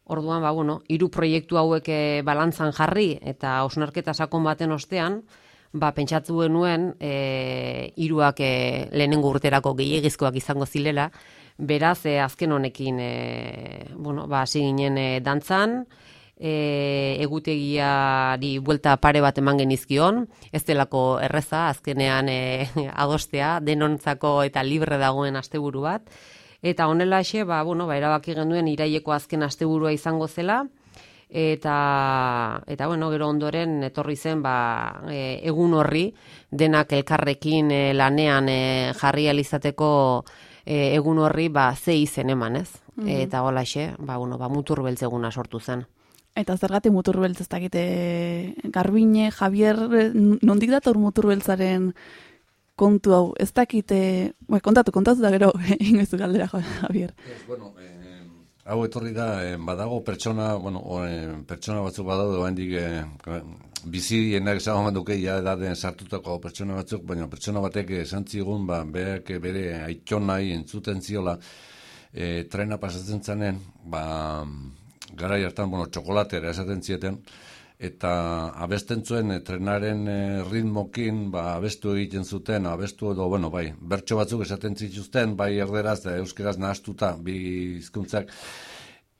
Orduan, ba, bueno, hiru proiektu hauek eh, balantzan jarri eta osnarketa sakon baten ostean, ba, pentsatu genuen e, hiruak e, lehenengo urterako gehiagizkoak izango zilela, beraz, e, azken honekin, e, bueno, ba, ginen e, dantzan, e, egutegiari buelta pare bat eman genizkion, ez delako erreza, azkenean e, adostea, denontzako eta libre dagoen asteburu bat, Eta honela xe, ba, bueno, ba, erabaki genduen iraieko azken asteburua izango zela, eta, eta bueno, gero ondoren etorri zen ba, e, egun horri, denak elkarrekin e, lanean e, jarri alizateko e, egun horri ba, ze izen eman, ez? Mm Eta hola xe, ba, bueno, ba, mutur beltzeguna sortu zen. Eta zergatik mutur beltz ez dakite Garbine, Javier, nondik dator mutur beltzaren kontu hau, ez dakite, bai, kontatu, kontatu da gero, ingezu galdera, Javier. Ez, bueno, eh, hau etorri da, eh, badago pertsona, bueno, o, eh, pertsona batzuk badago, da hendik, eh, bizi dienak esan manduke, ja edaden sartutako pertsona batzuk, baina pertsona batek esan zigun, ba, berak bere aiton nahi entzuten ziola, eh, trena pasatzen zanen, ba, gara hartan, bueno, txokolatera esaten zieten, eta abesten zuen e, trenaren e, ritmokin ba, abestu egiten zuten, abestu edo, bueno, bai, bertso batzuk esaten zituzten, bai erderaz da euskeraz nahastuta, bi hizkuntzak.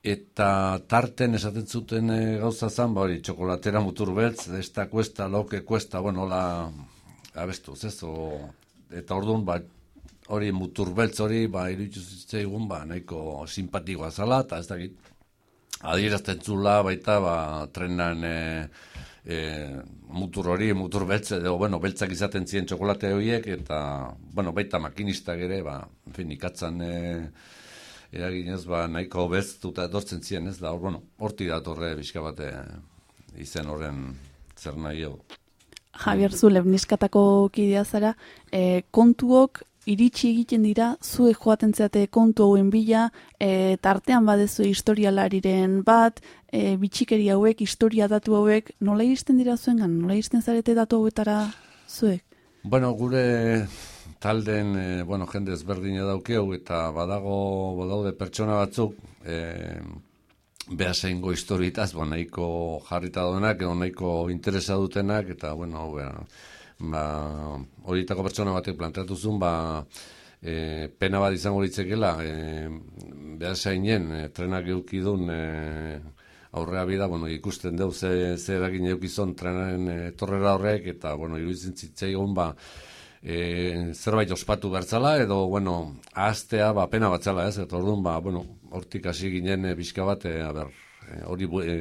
Eta tarten esaten zuten e, gauza zan, ba, hori, txokolatera mutur beltz, ez da kuesta, loke kuesta, bueno, la, abestu, ez, eta orduan, ba, hori mutur beltz hori, ba, iruditu zitzaigun, ba, nahiko simpatikoa zala, eta ez dakit, adierazten zula baita ba, trenan e, e, mutur hori, mutur beltze, edo, bueno, beltzak izaten ziren txokolate horiek, eta, bueno, baita makinistak ere, ba, en fin, ikatzan e, eraginez, ba, nahiko beztuta edortzen ziren, ez da, hor, bueno, horti datorre bizka bate izen horren zer nahi Javier Zule, niskatako kidea zara, e, kontuok iritsi egiten dira, zue joaten zeate kontu hauen bila, e, tartean badezu historialariren bat, e, bitxikeri hauek, historia datu hauek, nola iristen dira zuen gan? Nola iristen zarete datu hauetara zuek? Bueno, gure talden, e, bueno, jende ezberdina daukeu, eta badago, badaude pertsona batzuk, e, beha zeingo historitaz, ba, nahiko jarrita doenak, edo nahiko interesa dutenak, eta, bueno, beha, ba, horietako pertsona batek planteatu zuen, ba, e, pena bat izango litzekela, e, behar zainen, e, trenak eukidun, e, aurrea bida, bueno, ikusten deu ze, ze eragin eukizon trenaren e, torrera horrek, eta, bueno, iruditzen zitzaigun, ba, e, zerbait ospatu bertzala, edo, bueno, ahaztea, ba, pena batzala, ez, eta orduan, ba, bueno, hortik hasi ginen e, bizka bat, e, a ber, e, hori, e,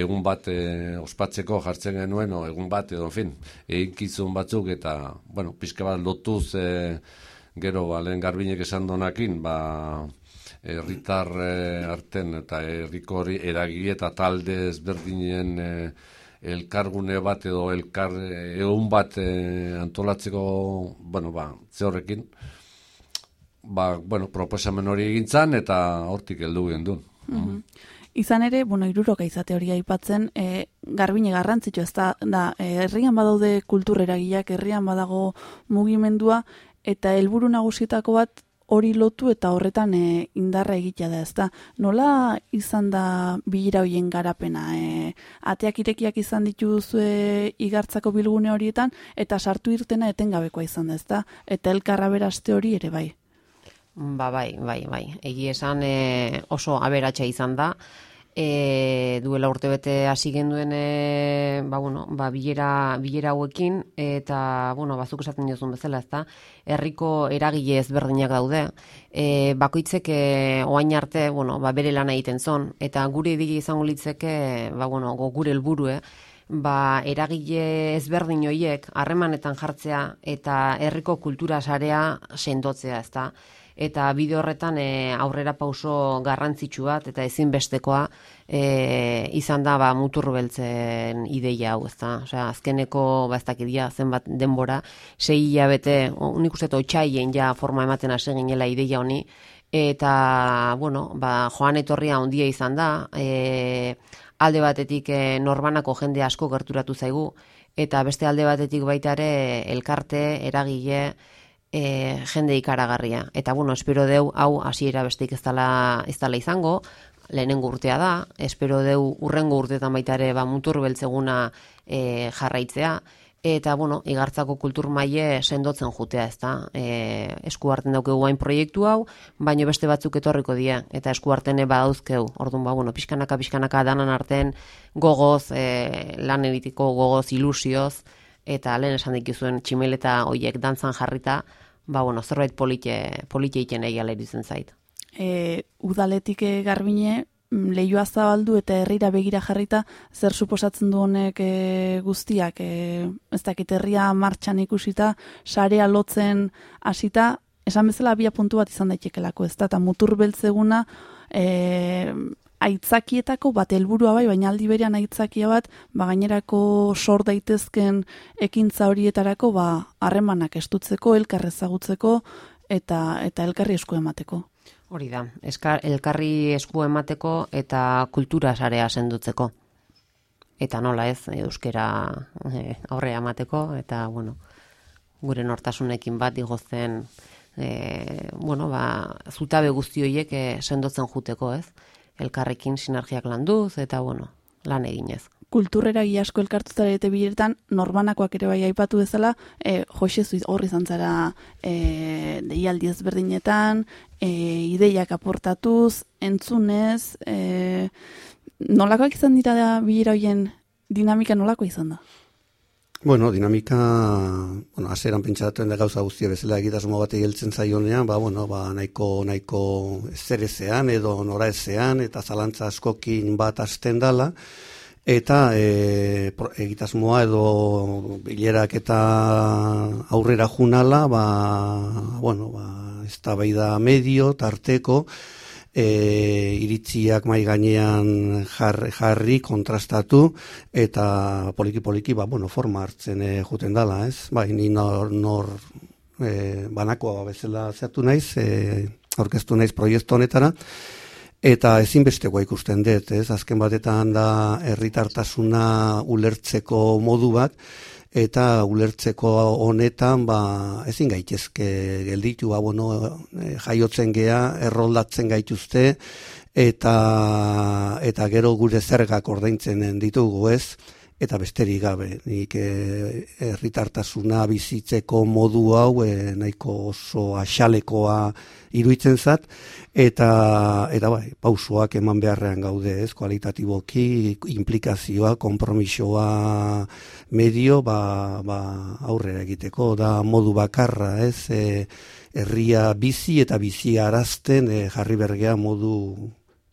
egun bat e, ospatzeko jartzen genuen, o, egun bat edo, fin, egin batzuk eta, bueno, pixka bat lotuz e, gero, ba, lehen garbinek esan donakin, ba, herritar e, arten eta herriko eragile eta talde ezberdinen e, elkargune bat edo elkar egun bat e, antolatzeko, bueno, ba, ze horrekin, ba, bueno, proposamen hori egintzan eta hortik heldu gendun. Mm Izan ere, bueno, iruroka izate hori aipatzen, e, garbine garrantzitsu ez da, da e, herrian badaude kultureragiak, herrian badago mugimendua, eta helburu nagusietako bat hori lotu eta horretan e, indarra egitea da, ezta. Nola izan da bilira hoien garapena? E, ateak irekiak izan dituzu igartzako bilgune horietan, eta sartu irtena etengabekoa izan da, ezta. Eta elkarra beraste hori ere bai. Ba, bai, bai, bai. Egi esan e, oso aberatsa izan da. E, duela urte bete hasi genduen e, ba, bueno, ba, bilera, bilera hauekin eta bueno, bazuk esaten diozun bezala ezta? Herriko eragile ezberdinak daude. E, bakoitzek e, oain arte bueno, ba, bere lana egiten zon. Eta gure edige izango litzeke ba, bueno, gure helburue ba, eragile ezberdin hoiek harremanetan jartzea eta herriko kultura sarea sendotzea ezta eta bideo horretan e, aurrera pauso garrantzitsu bat eta ezinbestekoa e, izan da ba mutur beltzen ideia hau, ezta? Osea, azkeneko ba ez dakidia zenbat denbora, 6 hilabete, unik uste otsaien ja forma ematen hasi ginela ideia honi eta bueno, ba, joan etorria handia izan da, e, alde batetik e, norbanako jende asko gerturatu zaigu eta beste alde batetik baita ere elkarte, eragile, e, jende ikaragarria. Eta bueno, espero deu hau hasiera besteik ez dela ez dela izango, lehenengo urtea da, espero deu urrengo urteetan baita ere ba mutur beltzeguna e, jarraitzea eta bueno, igartzako kultur maile sendotzen jutea, ezta? E, esku hartzen daukegu gain proiektu hau, baino beste batzuk etorriko dira eta esku hartene badauzkeu. Ordun ba bueno, pixkanaka pixkanaka danan arten gogoz, e, lan egiteko gogoz, ilusioz eta lehen esan dikizuen tximeleta hoiek dantzan jarrita, ba, bueno, zerbait polite, polite iten egia lehitzen zait. E, udaletik e, garbine, mm, lehioa zabaldu eta herrira begira jarrita, zer suposatzen du honek e, guztiak, e, ez dakit herria martxan ikusita, sarea lotzen hasita, esan bezala abia puntu bat izan daitekelako, ez da, eta mutur beltzeguna, e, aitzakietako bat helburua bai, baina aldi berean aitzakia bat, ba gainerako sor daitezken ekintza horietarako ba harremanak estutzeko, elkar ezagutzeko eta eta elkarri esku emateko. Hori da, eskar, elkarri esku emateko eta kultura sarea sendutzeko. Eta nola ez, euskera e, aurre emateko eta bueno, gure nortasunekin bat igozten e, bueno, ba, zutabe guzti horiek e, sendotzen juteko, ez? Elkarrekin sinergiak landuz eta bueno, lan eginez. Kulturera asko elkartu zarete bileretan, norbanakoak ere bai aipatu bezala, e, joxe horri zantzara e, deialdi ezberdinetan, e, ideiak aportatuz, entzunez, e, nolakoak izan dira da bilera hoien dinamika nolako izan da? Bueno, dinamika, bueno, aseran pentsatzen da gauza guztia bezala egitasmo bat egeltzen zaionean, ba, bueno, ba, nahiko, nahiko zerezean edo noraezean eta zalantza askokin bat asten dala, eta e, egitasmoa edo bilerak eta aurrera junala, ba, bueno, ba, ez da medio, tarteko, e, iritziak mai gainean jarri, kontrastatu eta poliki poliki ba bueno forma hartzen e, joeten dala, ez? Bai, ni nor, nor e, banakoa bezala zertu naiz, e, aurkeztu naiz proiektu honetara eta ezinbestekoa ikusten dut, ez? Azken batetan da herritartasuna ulertzeko modu bat eta ulertzeko honetan ba ezin gaitezke gelditu ba bueno e, jaiotzen gea erroldatzen gaituzte eta eta gero gure zergak ordaintzen ditugu ez eta besterik gabe nik eh, herritartasuna bizitzeko modu hau e, nahiko oso axalekoa iruitzen zat. Eta eta bai pausoak eman beharrean gaude ez? Kualitatiboki implikazioa konpromisoa medio ba, ba aurrera egiteko. Da modu bakarra ez? E, herria bizi eta bizi arazten jarri bergea modu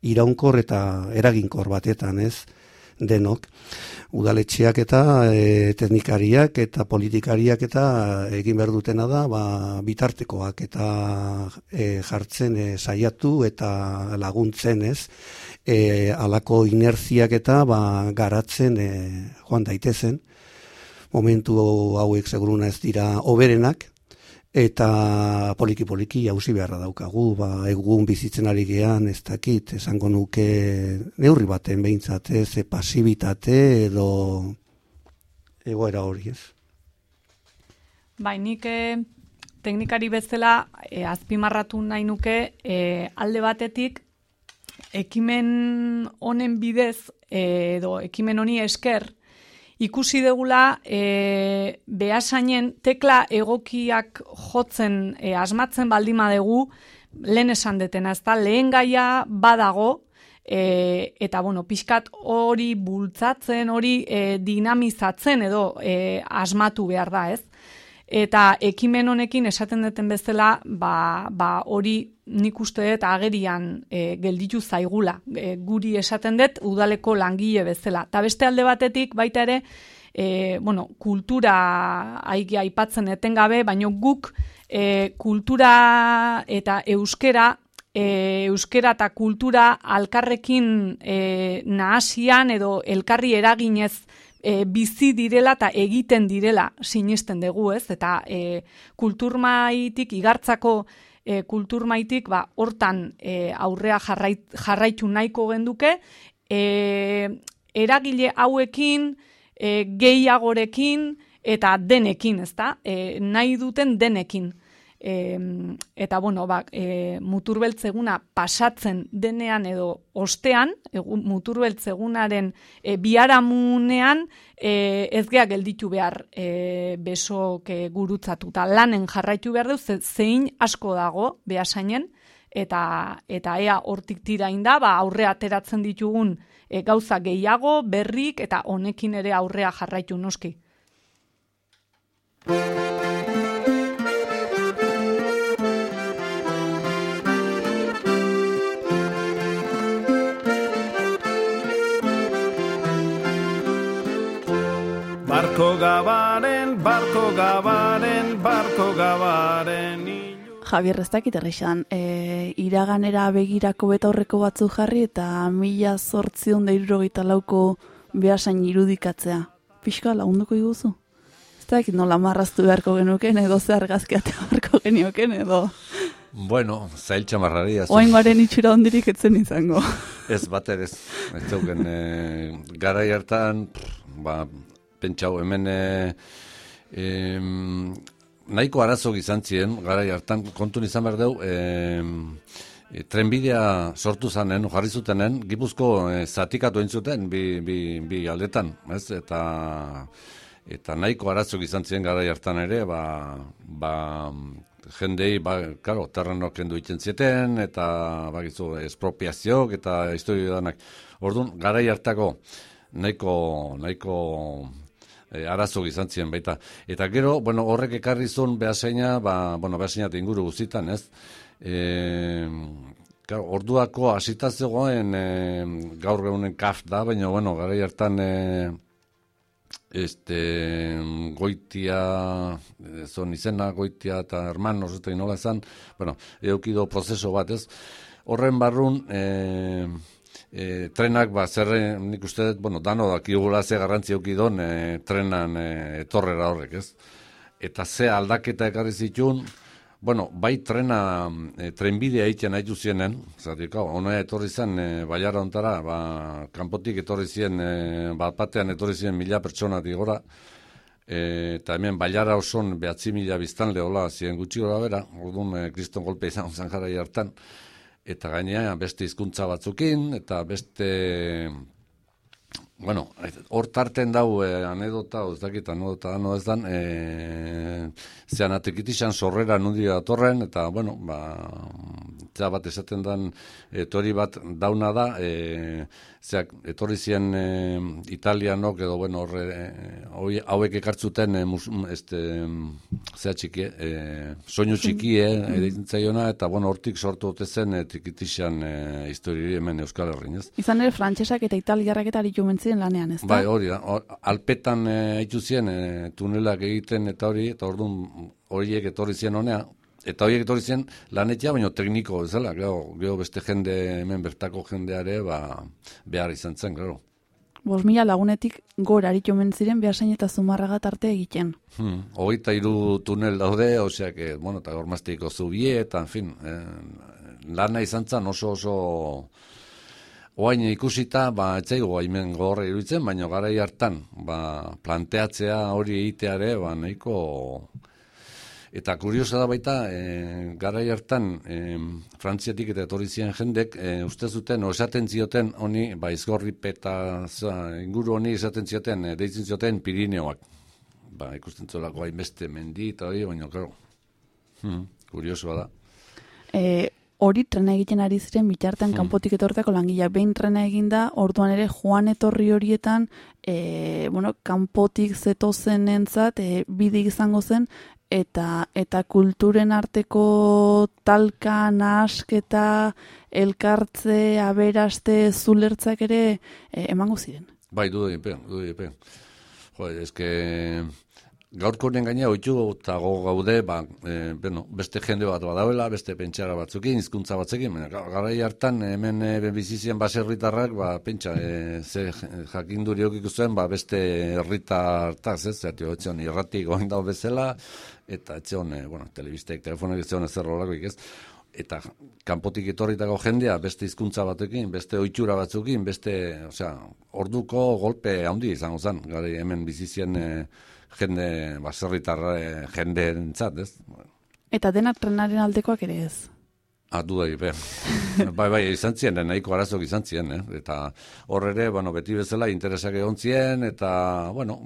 iraunkor eta eraginkor batetan ez denok. Udaletxeak eta e, teknikariak eta politikariak eta egin behar dutena da ba, bitartekoak eta e, jartzen e, saiatu eta laguntzen ez e, alako inerziak eta ba, garatzen e, joan daitezen. Momentu hauek seguruna ez dira oberenak, eta poliki poliki jauzi beharra daukagu, ba, egun bizitzen ari gean, ez dakit, esango nuke neurri baten behintzat, ez, e, pasibitate edo egoera hori, ez. Bai, nik eh, teknikari bezala eh, azpimarratu nahi nuke eh, alde batetik ekimen honen bidez eh, edo ekimen honi esker ikusi degula e, behasainen tekla egokiak jotzen e, asmatzen baldima dugu lehen esan detena, ez da, lehen gaia badago, e, eta bueno, pixkat hori bultzatzen, hori e, dinamizatzen edo e, asmatu behar da, ez? Eta ekimen honekin esaten duten bezala, ba, ba hori nik uste dut agerian e, gelditu zaigula. E, guri esaten dut udaleko langile bezala. Ta beste alde batetik baita ere, e, bueno, kultura aigi aipatzen etengabe, baino guk e, kultura eta euskera e, euskera eta kultura alkarrekin e, nahasian edo elkarri eraginez e, bizi direla eta egiten direla sinisten dugu, ez? Eta e, kulturmaitik igartzako e, kulturmaitik ba hortan e, aurrea jarrait, jarraitu nahiko genduke e, eragile hauekin e, gehiagorekin eta denekin, ezta? E, nahi duten denekin. E, eta bueno, ba, e, muturbeltzeguna pasatzen denean edo ostean, egun, muturbeltzegunaren e, biaramunean e, ez geha gelditu behar e, besok e, gurutzatuta. Lanen jarraitu behar du, zein asko dago behasainen, eta, eta ea hortik tira inda, ba, aurrea ateratzen ditugun e, gauza gehiago, berrik, eta honekin ere aurrea jarraitu noski. Barko gabaren, barko gabaren, barko gabaren Javier, ez dakit errexan, e, iraganera begirako beta horreko batzu jarri eta mila sortzion da irurogeita lauko behasain irudikatzea. Pixka lagunduko iguzu? Ez dakit nola marraztu beharko genuken edo zer gazkiate beharko genioken edo... Bueno, zail txamarrari. Oaingoaren itxura ondirik etzen izango. Ez bater ez. Ez zauken, e, gara hartan, ba, pentsau hemen e, e, nahiko arazo izan ziren, gara hartan kontu izan behar dugu, e, trenbidea sortu zanen, jarri zutenen, gipuzko e, zatikatu entzuten bi, bi, bi aldetan, ez? Eta, eta nahiko arazo izan ziren gara hartan ere, ba, ba, jendei, ba, karo, terrenok kendu itzen zieten, eta, bakizu, espropiazioak, eta historio danak. Orduan, gara hartako, nahiko, nahiko e, arazo izan ziren baita. Eta gero, bueno, horrek ekarri zuen behaseina, ba, bueno, behaseina inguru guzitan, ez? E, claro, orduako hasita zegoen e, gaur geunen kaf da, baina, bueno, gara hartan e, este, goitia, zon izena, goitia eta hermanos, eta inola zan, bueno, eukido prozeso bat, ez? Horren barrun, e, e, trenak ba zer nik uste dut bueno dano dakigula ze garrantzi eduki don e, trenan e, etorrera horrek, ez? Eta ze aldaketa ekarri zitun, bueno, bai trena e, trenbidea egiten nahi zienen, zatiko, ona etorri zen e, baiara ontara, ba, kanpotik etorri zien, e, bat batean etorri zien mila pertsona digora, e, eta hemen baiara oson behatzi mila biztan lehola zien gutxi gora bera, orduan e, kriston golpe izan zen jara hartan, eta gainea beste hizkuntza batzukin, eta beste, bueno, hor tarten dau e, anedota, ez dakit, anedota no ez dan, e, zean atekitixan sorrera nundi datorren, eta, bueno, ba, bat esaten dan, e, tori bat dauna da, e, zeak, etorri ziren e, italianok edo, bueno, horre, e, hauek ekartzuten, e, mus, este, zea txiki, e, soinu txiki, e, editzaiona, eta, bueno, hortik sortu ote zen, e, tikitixan e, historiri hemen Euskal Herrin, ez? Izan ere, frantsesak eta italiarrak eta aritu mentzien lanean, ez da? Bai, hori da. Alpetan e, haitu ziren e, tunelak egiten eta hori, eta orduan horiek etorri ziren honea, eta horiek etorri ziren lanetia, baina tekniko bezala, gero, gero beste jende, hemen bertako jendeare, ba, behar izan zen, gero. Bos mila lagunetik gora aritu ziren behasain eta zumarraga tarte egiten. Hmm. Hogeita hiru tunel daude, osea, que, bueno, eta gormaztiko zubie, eta, en fin, eh, lana izan zen oso oso oain ikusita, ba, etzaigu haimen gogorra iruditzen, baina garai hartan, ba, planteatzea hori egiteare, ba, nahiko... Eta kuriosa da baita, e, garai hartan, e, Frantziatik eta etorri ziren jendek, e, uste zuten, esaten zioten, honi, ba, izgorrip eta za, inguru honi esaten zioten, e, deitzen zioten Pirineoak. Ba, ikusten zolako hainbeste mendi eta hori, baina, karo, hmm, kuriosoa da. E, hori trena egiten ari ziren bitartean Hmm. kanpotik etortako langileak behin trena eginda, orduan ere joan etorri horietan, e, bueno, kanpotik zetozen entzat, e, bide izango zen, eta eta kulturen arteko talka, nasketa, elkartze, aberaste, zulertzak ere e, emango ziren. Bai, du epe, du epe. Jo, eske gaurko gaina oitu eta go gaude, ba, e, bueno, beste jende bat badauela, beste pentsara batzukin, hizkuntza batzukin, garai hartan hemen e, bizizien baserritarrak, ba, pentsa, e, ze jakinduri okik zuen, ba, beste herritartaz, ez, zati, etzion irratik goin dau bezala, eta etzion, e, bueno, telebistek, telefonek etzion ezer holakoik, ez, eta kanpotik etorritako jendea beste hizkuntza batekin, beste ohitura batzukin, beste, osea, orduko golpe handi izango zen, gari hemen bizizien e, jende baserritarra e, jendeentzat, ez? Eta denak trenaren aldekoak ere ez. Ah, duda be. bai, bai, izan ziren, nahiko arazok izan ziren, eh? eta hor ere, bueno, beti bezala interesak egon ziren, eta, bueno,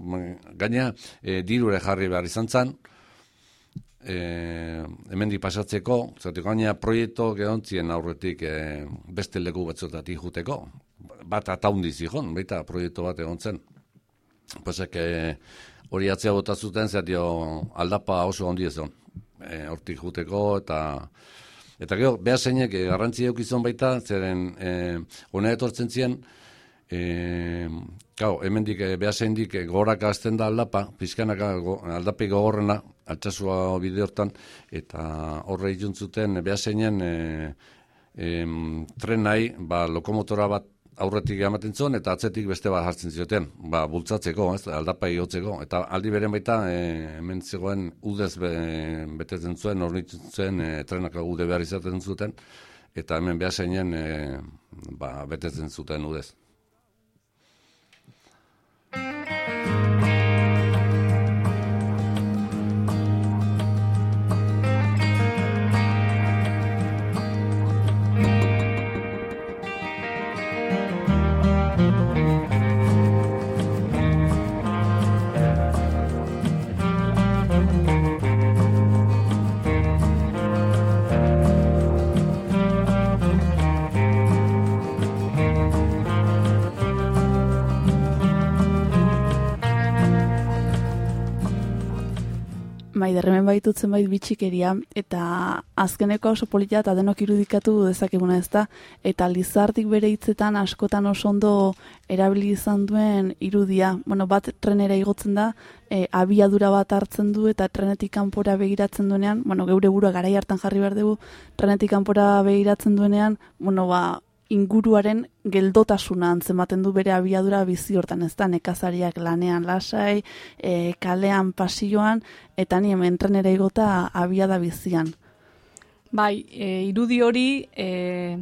gaina, e, dirure jarri behar izan zen, e, hemendik pasatzeko, zati gaina proiektu egon ziren aurretik e, beste leku batzotatik juteko, bat ataundi zijon, baita proiektu bat egon zen. Pasak, e, hori atzea bota zuten, aldapa oso ondi ez e, hortik juteko, eta Eta gero, behar zeinek e, garrantzi eukizon baita, zeren e, hona etortzen ziren, e, gau, hemendik e, behar zeindik e, gogoraka azten da aldapa, pizkanaka go, aldapi gogorrena, altxasua bide hortan, eta horre ituntzuten behar zeinen e, em, tren nahi, ba, lokomotora bat aurretik ematen zuen, eta atzetik beste bat hartzen zioten, ba, bultzatzeko, ez, aldapa igotzeko, eta aldi beren baita, e, hemen zegoen udez be, betetzen zuen, ornitzen zuen, e, trenak ude behar izaten zuten, eta hemen behar zeinen, e, ba, betetzen zuten udez. Maider, hemen baitutzen bait bitxikeria, eta azkeneko oso politia eta denok irudikatu dezakeguna ez da, eta lizartik bere hitzetan askotan oso ondo erabili izan duen irudia. Bueno, bat trenera igotzen da, e, abiadura bat hartzen du eta trenetik kanpora begiratzen duenean, bueno, geure burua garai hartan jarri behar dugu, trenetik kanpora begiratzen duenean, bueno, ba, inguruaren geldotasuna antzematen du bere abiadura bizi hortan ez da, nekazariak lanean lasai, e, kalean pasioan, eta ni hemen trenera igota abiada bizian. Bai, e, irudi hori e,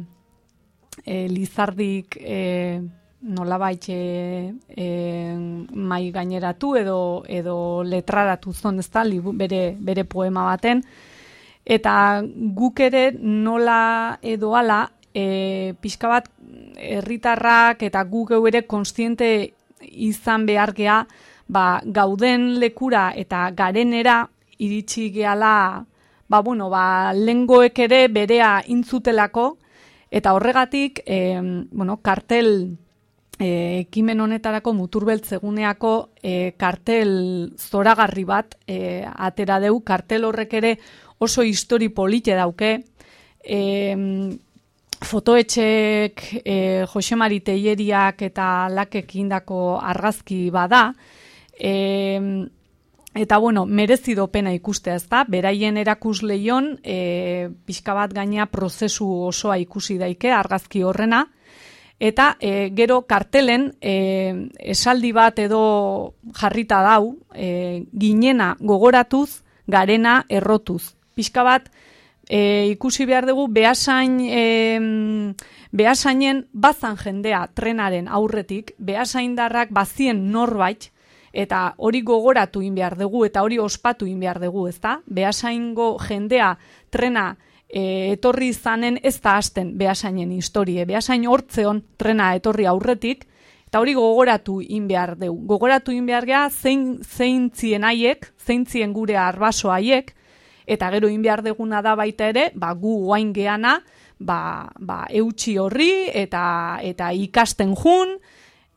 e, lizardik e, nolabait e, e, mai gaineratu edo edo letraratu zon ezta libu, bere, bere poema baten. Eta guk ere nola edo ala e, pixka bat herritarrak eta guk geu ere konstiente izan behar gea ba, gauden lekura eta garenera iritsi gehala ba, bueno, ba, lengoek ere berea intzutelako, eta horregatik, e, bueno, kartel e, ekimen honetarako muturbeltzeguneako e, kartel zoragarri bat e, atera deu, kartel horrek ere oso histori polite dauke, e, fotoetxek e, Josemari Teieriak eta lakek indako argazki bada, e, eta bueno, merezido pena ikustea ez da, beraien erakusleion e, pixka bat gaina prozesu osoa ikusi daike argazki horrena, eta e, gero kartelen e, esaldi bat edo jarrita dau, e, ginena gogoratuz, garena errotuz. Pixka bat, e, ikusi behar dugu behasain e, behasainen bazan jendea trenaren aurretik, behasaindarrak bazien norbait, eta hori gogoratu in behar dugu, eta hori ospatu in behar dugu, ezta? Behasaingo jendea trena e, etorri izanen ez da hasten behasainen historie. Behasain hortzeon trena etorri aurretik, eta hori gogoratu in behar dugu. Gogoratu in behar geha zein, zein zien haiek, zein zien gure arbaso haiek, eta gero in behar deguna da baita ere, ba, gu oain geana, ba, ba, eutxi horri eta, eta ikasten jun,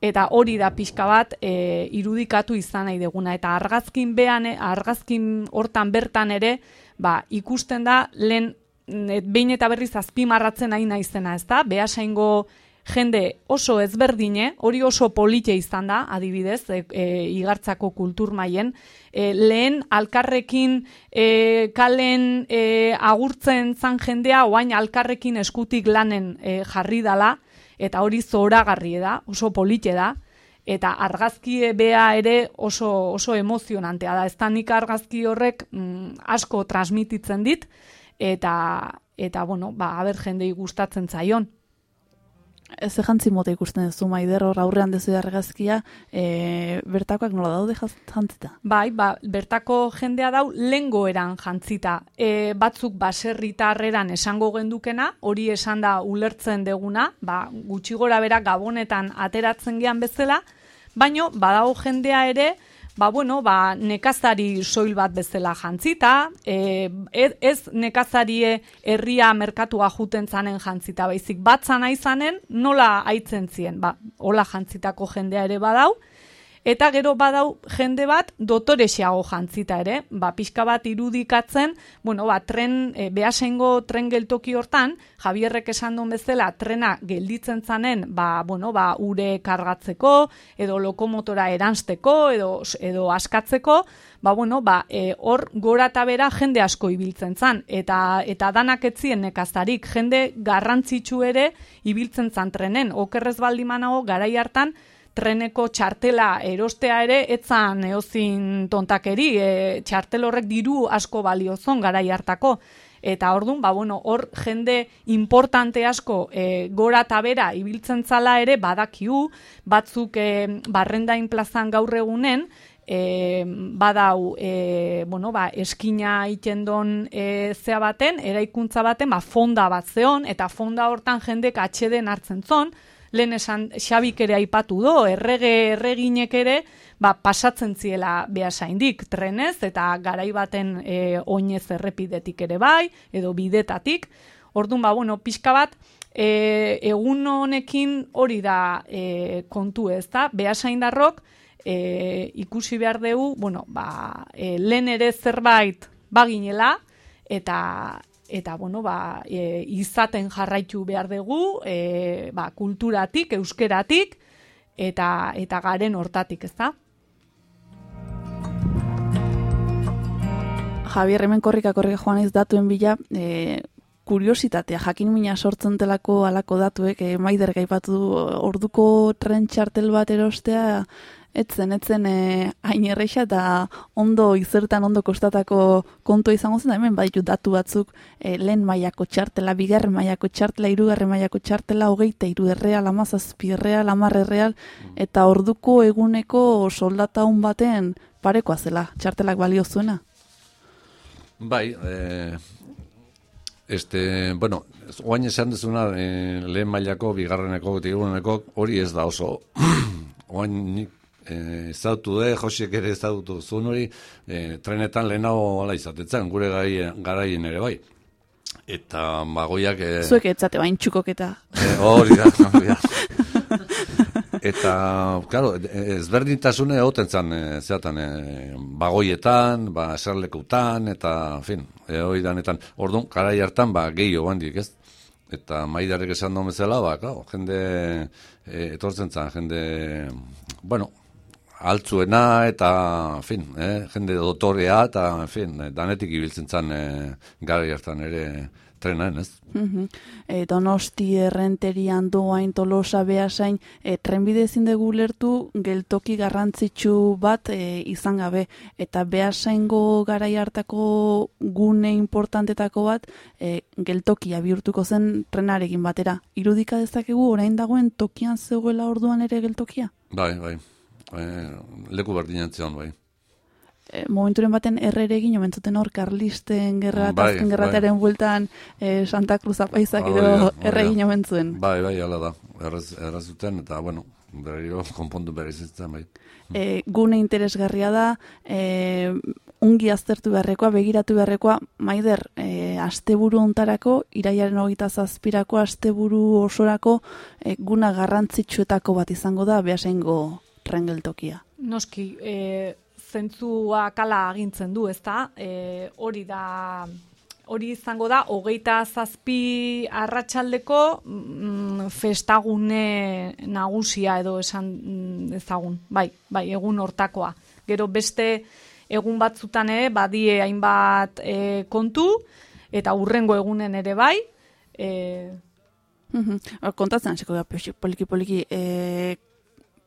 eta hori da pixka bat e, irudikatu izan nahi deguna. Eta argazkin behan, argazkin hortan bertan ere, ba, ikusten da lehen behin eta berriz azpimarratzen nahi naizena, ez da? Beasaingo jende oso ezberdine, hori oso polite izan da, adibidez, e, e, igartzako kultur maien, e, lehen alkarrekin e, kalen e, agurtzen zan jendea, oain alkarrekin eskutik lanen e, jarri dala, eta hori zoragarri da, oso polite da, eta argazki bea ere oso, oso emozionantea da. Ez nik argazki horrek mm, asko transmititzen dit, eta, eta bueno, ba, haber jendei gustatzen zaion. Ez jantzi mota ikusten duzu maider hor aurrean dezu argazkia, e, bertakoak nola daude jantzita? Bai, ba, bertako jendea dau lengo eran jantzita. E, batzuk baserritarreran esango gendukena, hori esan da ulertzen deguna, ba, gutxi gora bera gabonetan ateratzen gean bezala, baino badau jendea ere, ba, bueno, ba, nekazari soil bat bezala jantzita, e, ez nekazarie herria merkatua juten zanen jantzita, baizik batzan aizanen nola aitzen zien, ba, hola jantzitako jendea ere badau, Eta gero badau jende bat dotorexeago jantzita ere, ba, pixka bat irudikatzen, bueno, ba, tren, e, behasengo tren geltoki hortan, Javierrek esan duen bezala, trena gelditzen zanen, ba, bueno, ba, ure kargatzeko, edo lokomotora eransteko, edo, edo askatzeko, ba, bueno, ba, e, hor gora eta bera jende asko ibiltzen zan, eta, eta danak etzien nekazarik, jende garrantzitsu ere ibiltzen zan trenen, okerrez baldimanago, garai hartan, treneko txartela erostea ere etzan eozin tontakeri, e, txartel horrek diru asko baliozon garai hartako. Eta ordun ba, bueno, hor jende importante asko e, gora eta bera ibiltzen zala ere badakiu, batzuk e, barrendain plazan gaur egunen, e, badau e, bueno, ba, eskina itendon e, zea baten, eraikuntza baten, ba, fonda bat zeon, eta fonda hortan jendek atxeden hartzen zon, lehen esan xabik ere aipatu do, errege erreginek ere, ba, pasatzen ziela behasaindik trenez, eta garai baten e, oinez errepidetik ere bai, edo bidetatik. Orduan, ba, bueno, pixka bat, e, egun honekin hori da e, kontu ez da, behasaindarrok, e, ikusi behar dugu, bueno, ba, e, lehen ere zerbait baginela, eta eta bueno, ba, e, izaten jarraitu behar dugu, e, ba, kulturatik, euskeratik, eta, eta garen hortatik, ez da? Javier, hemen korrika korrika joan ez datuen bila, e, kuriositatea, jakin mina sortzen delako alako datuek, e, maider gaipatu orduko tren txartel bat erostea, etzen, etzen e, hain erreixa eta ondo izertan ondo kostatako kontu izango zen, hemen baditu datu batzuk e, lehen mailako txartela, bigarren mailako txartela, irugarren mailako txartela, hogeita iru erreal, amazazpi erreal, amar erreal, eta orduko eguneko soldata hon baten parekoa zela, txartelak balio zuena. Bai, eh, este, bueno, oain esan dezuna eh, lehen mailako, bigarreneko, tiguneko, hori ez da oso, oain nik eh, zautu de, Josiek ere zautu zuen hori, eh, trenetan lehenago ala izatetzen, gure gai, garaien ere bai. Eta bagoiak... Eh, Zuek etzate bain txukoketa. Eh, hori da, hori da. Eta, claro, ezberdintasune egoten zan, e, zeatan, e, bagoietan, ba, eserlekutan, eta, fin, e, oidanetan, orduan, karai hartan, ba, gehiago handik, ez? Eta maidarek esan duen bezala, ba, claro, jende e, etortzen zan, jende, bueno, altzuena, eta, fin, eh, jende dotorea, eta, fin, danetik ibiltzen zan, e, gara hartan ere, trenaen, ez? Mm e, donosti errenterian doain tolosa behasain, e, trenbide ezin dugu lertu geltoki garrantzitsu bat e, izan gabe. Eta behasaingo garai hartako gune importantetako bat e, geltokia bihurtuko zen trenarekin batera. Irudika dezakegu orain dagoen tokian zegoela orduan ere geltokia? Bai, bai. E, leku berdinen bai e, momenturen baten errere egin, omentzuten hor, karlisten gerra, bai, azken gerratearen bai. bueltan e, Santa Cruz apaizak edo erre egin omentzuen. Bai, bai, ala da, errazuten, eta, bueno, berriro, konpontu berri zintzen, bai. E, gune interesgarria da, e, ungi aztertu beharrekoa, begiratu beharrekoa, maider, e, asteburu ontarako, iraiaren hogeita zazpirako, asteburu osorako, e, guna garrantzitsuetako bat izango da, behasengo rengeltokia. Noski, e, zentzua kala agintzen du, ezta? E, hori da hori izango da hogeita zazpi arratsaldeko mm, festagune nagusia edo esan mm, ezagun. Bai, bai, egun hortakoa. Gero beste egun batzutan ere badie hainbat e, kontu eta urrengo egunen ere bai. E, Kontatzen hasiko da poliki poliki e,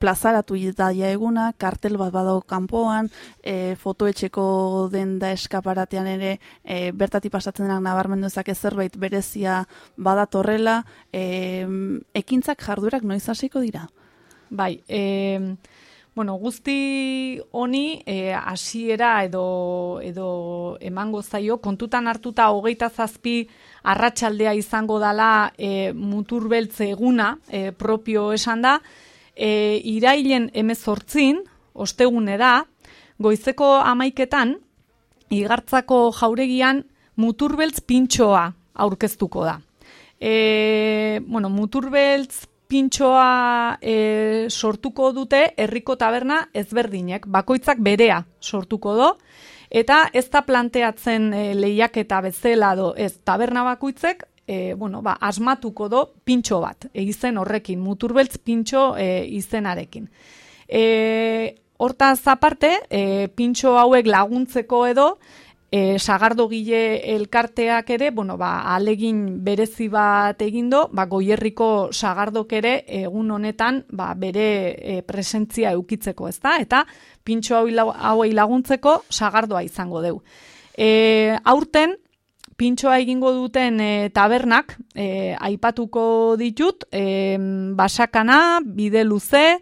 plazaratu daia eguna, kartel bat badago kanpoan, e, fotoetxeko den da eskaparatean ere, e, bertati pasatzen denak nabarmendu ezak zerbait berezia badatorrela, e, ekintzak jardurak noiz hasiko dira? Bai, e, bueno, guzti honi e, hasiera edo, edo emango zaio, kontutan hartuta hogeita zazpi arratsaldea izango dala e, muturbeltze eguna, e, propio esan da, e, irailen emezortzin, ostegune da, goizeko amaiketan, igartzako jauregian muturbeltz pintxoa aurkeztuko da. E, bueno, muturbeltz pintxoa e, sortuko dute herriko taberna ezberdinek, bakoitzak berea sortuko do, eta ez da planteatzen e, lehiaketa bezala do, ez taberna bakoitzek e, bueno, ba, asmatuko do pintxo bat, e, izen horrekin, muturbeltz pintxo e, izenarekin. E, hortaz aparte, e, pintxo hauek laguntzeko edo, e, sagardo gile elkarteak ere, bueno, ba, alegin berezi bat egindo, ba, goierriko sagardok ere egun honetan ba, bere e, presentzia eukitzeko, ezta? Eta pintxo hauei laguntzeko sagardoa izango deu. E, aurten, pintxoa egingo duten e, tabernak e, aipatuko ditut, e, basakana, bide luze,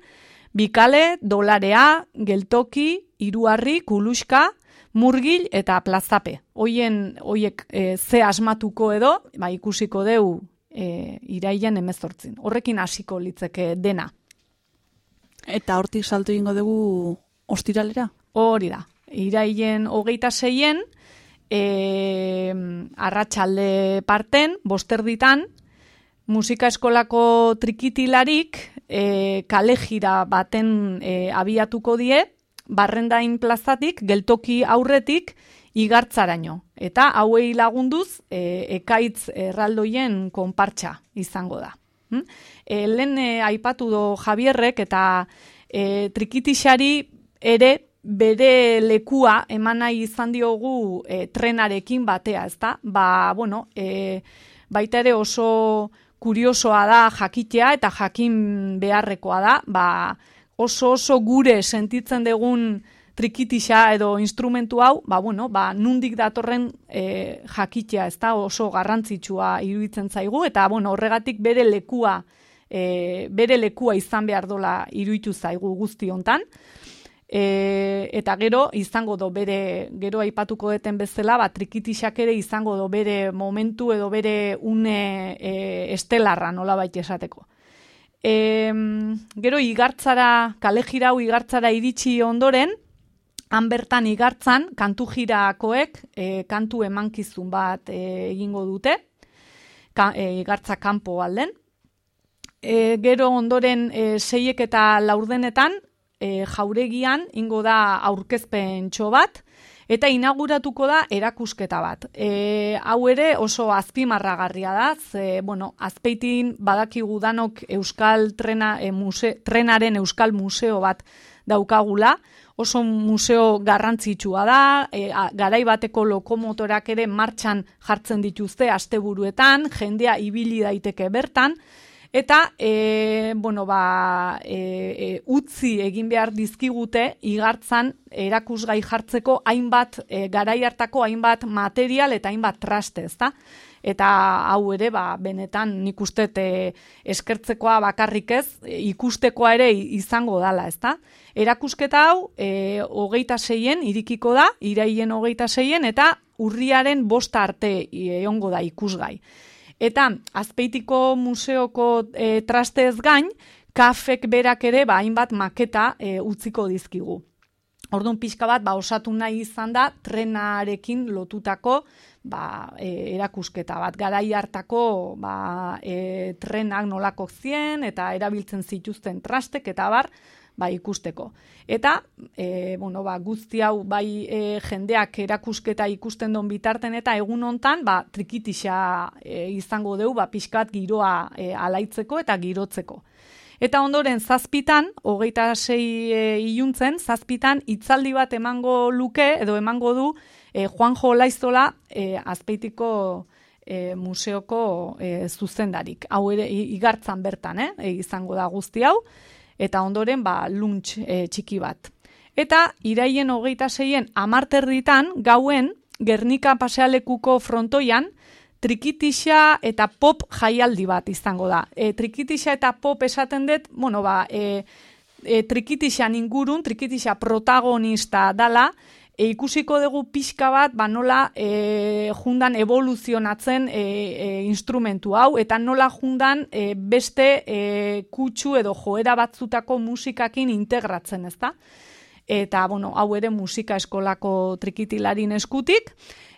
bikale, dolarea, geltoki, iruarri, kuluska, murgil eta plazape. Hoien, hoiek e, ze asmatuko edo, ba, ikusiko deu e, irailen emezortzin. Horrekin hasiko litzeke dena. Eta hortik salto egingo dugu ostiralera? Hori da. Irailen hogeita zeien, e, arratsalde parten, bosterditan, musika eskolako trikitilarik e, kale baten e, abiatuko die, barrendain plazatik, geltoki aurretik, igartzaraino. Eta hauei lagunduz, e, ekaitz erraldoien konpartxa izango da. E, lehen e, aipatu do Javierrek eta e, trikitixari ere bere lekua eman nahi izan diogu e, trenarekin batea, ezta? Ba, bueno, e, baita ere oso kuriosoa da jakitea eta jakin beharrekoa da, ba, oso oso gure sentitzen dugun trikitisa edo instrumentu hau, ba, bueno, ba, nundik datorren e, jakitea, ez da, oso garrantzitsua iruditzen zaigu, eta, bueno, horregatik bere lekua, e, bere lekua izan behar dola iruditu zaigu guzti hontan. E, eta gero izango do bere gero aipatuko deten bezala ba trikitixak ere izango do bere momentu edo bere une e, estelarra nola baita esateko. E, gero igartzara kale jirau igartzara iritsi ondoren han bertan igartzan kantu jirakoek e, kantu emankizun bat e, egingo dute ka, e, igartza kanpo alden e, gero ondoren e, seiek eta laurdenetan e, jauregian ingo da aurkezpen bat, eta inauguratuko da erakusketa bat. E, hau ere oso azpimarragarria da, ze, bueno, azpeitin badakigu danok Euskal trena, e, muse, trenaren Euskal Museo bat daukagula, oso museo garrantzitsua da, e, a, garai bateko lokomotorak ere martxan jartzen dituzte asteburuetan, jendea ibili daiteke bertan, Eta, e, bueno, ba, e, e, utzi egin behar dizkigute igartzan erakusgai jartzeko hainbat, e, garai hartako hainbat material eta hainbat traste, ezta? Eta hau ere, ba, benetan nik uste eskertzekoa bakarrik ez, ikustekoa ere izango dala, ezta? Erakusketa hau, e, hogeita zeien, irikiko da, iraien hogeita zeien, eta urriaren bosta arte eongo da ikusgai. Eta azpeitiko museoko e, trastez gain, kafek berak ere ba, hainbat maketa e, utziko dizkigu. Orduan pixka bat, ba, osatu nahi izan da, trenarekin lotutako ba, e, erakusketa bat. Garai hartako ba, e, trenak nolako zien eta erabiltzen zituzten trastek eta bar, ba, ikusteko. Eta, e, bueno, ba, guzti hau bai e, jendeak erakusketa ikusten don bitarten eta egun hontan ba, trikitisa e, izango deu, ba, pixkat giroa e, alaitzeko eta girotzeko. Eta ondoren zazpitan, hogeita sei e, iluntzen, zazpitan hitzaldi bat emango luke edo emango du e, Juanjo Laizola e, azpeitiko e, museoko e, zuzendarik. Hau ere igartzan bertan, eh? E, izango da guzti hau eta ondoren ba lunch e, txiki bat. Eta iraien hogeita zeien amarterritan gauen Gernika pasealekuko frontoian trikitisa eta pop jaialdi bat izango da. E, trikitisa eta pop esaten dut, bueno, ba, e, e, trikitisa ingurun, trikitisa protagonista dala, e, ikusiko dugu pixka bat, ba nola e, jundan evoluzionatzen e, e, instrumentu hau, eta nola jundan e, beste e, kutsu edo joera batzutako musikakin integratzen, ezta? Eta, bueno, hau ere musika eskolako trikitilarin eskutik,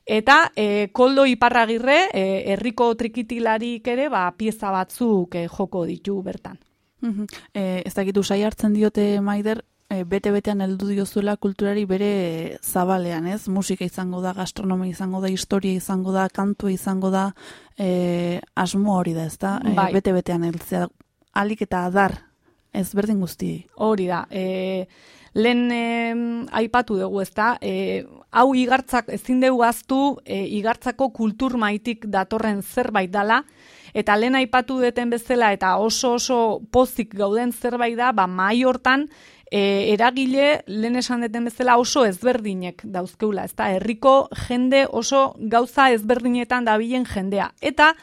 eta e, koldo iparragirre, e, herriko trikitilarik ere, ba, pieza batzuk e, joko ditu bertan. Mm ez dakitu sai hartzen diote Maider, e, bete-betean heldu diozuela kulturari bere zabalean, ez? Musika izango da, gastronomia izango da, historia izango da, kantu izango da, e, asmo hori da, ezta? E, bai. bete-betean heltzea alik eta adar ez berdin guzti. Hori da. E, lehen e, aipatu dugu, ezta? E, hau igartzak ezin dugu aztu e, igartzako kultur maitik datorren zerbait dala, eta lehen aipatu deten bezala eta oso oso pozik gauden zerbait da, ba mai hortan e, eragile lehen esan deten bezala oso ezberdinek dauzkeula, ezta herriko jende oso gauza ezberdinetan dabilen jendea. Eta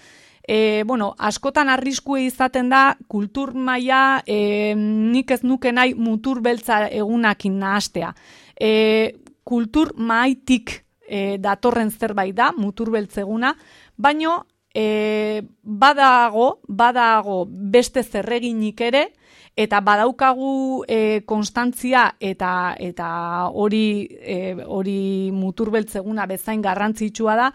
E, bueno, askotan arriskue izaten da kultur maila e, nik ez nuke nahi mutur beltza egunakin nahastea. E, kultur maitik e, datorren zerbait da, mutur beltzeguna, baino e, badago, badago beste zerreginik ere, eta badaukagu e, konstantzia eta eta hori e, hori muturbeltzeguna bezain garrantzitsua da.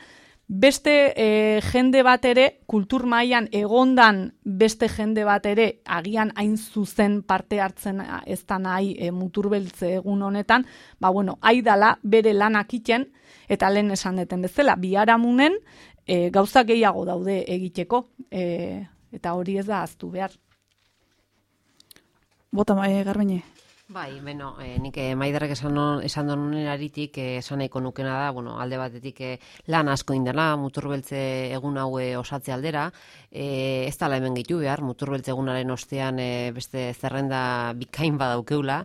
Beste e, jende bat ere kultur mailan egondan beste jende bat ere agian hain zuzen parte hartzen ez da nahi e, muturbeltze egun honetan ba bueno aidala bere lanak iten eta lehen esan deten bezala biharamunen e, gauza gehiago daude egiteko e, eta hori ez da aztu behar Bota mai eh, garbine. Bai, beno, e, nik e, maiderrek esan, non, esan donen aritik, e, esan nahiko nukena da, bueno, alde batetik e, lan asko indela, muturbeltze egun hau osatze aldera, e, ez da hemen gitu behar, muturbeltze egunaren ostean e, beste zerrenda bikain badaukeula,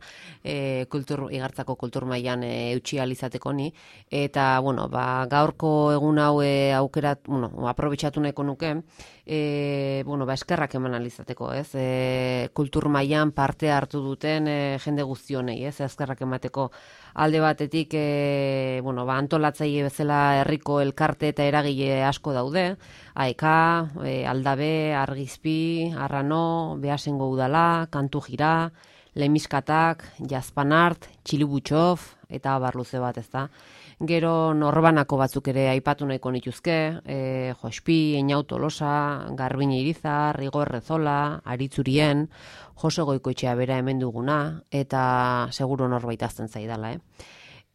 e, kultur, igartzako kultur mailan e, eutxi alizateko ni, eta, bueno, ba, gaurko egun hau aukerat, bueno, aprobetsatu nahiko nuke, e, bueno, ba, eskerrak eman alizateko, ez? E, kultur mailan parte hartu duten e, jende guztionei, ez? Eskerrak emateko alde batetik, e, bueno, ba, antolatzaile bezala herriko elkarte eta eragile asko daude, aeka, e, aldabe, argizpi, arrano, behasengo udala, kantu jira, Lemiskatak, Jazpanart, Txilibutxof, eta abar luze bat, ezta. Gero norbanako batzuk ere aipatu nahiko nituzke, e, Jospi, Einaut Tolosa, Garbin Irizar, Rigor Rezola, Aritzurien, Jose Goikoetxea bera hemen duguna, eta seguro norbait azten zaidala, eh?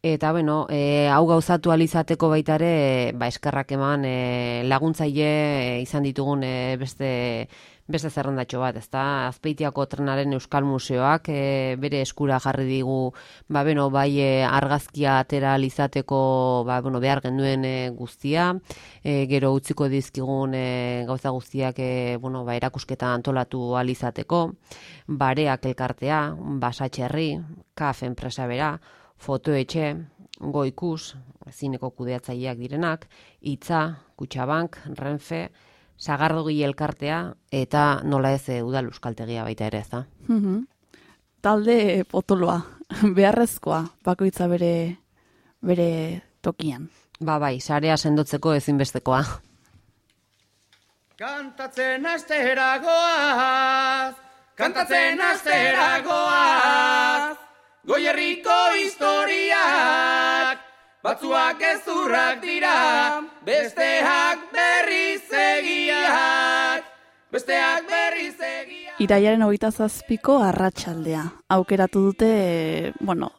Eta, bueno, e, hau gauzatu alizateko baita ere, ba, eskerrak eman e, laguntzaile izan ditugun e, beste beste zerrendatxo bat, ezta? Azpeitiako trenaren Euskal Museoak e, bere eskura jarri digu, ba beno, bai e, argazkia atera izateko, ba bueno, behar genduen e, guztia, e, gero utziko dizkigun e, gauza guztiak e, bueno, ba erakusketa antolatu alizateko, bareak elkartea, basatxerri, kaf enpresa bera, fotoetxe, goikus, zineko kudeatzaileak direnak, itza, kutsabank, renfe, sagardogi elkartea eta nola ez e, udal euskaltegia baita ere, ezta? Mhm. Talde potoloa, beharrezkoa, bakoitza bere bere tokian. Ba bai, sarea sendotzeko ezinbestekoa. Kantatzen asteragoaz, kantatzen asteragoaz, goierriko historiak, Batzuak ezurrak dira, besteak berriz egiak, besteak berriz egiak. Iraiaren hogeita zazpiko arratsaldea. Aukeratu dute, bueno,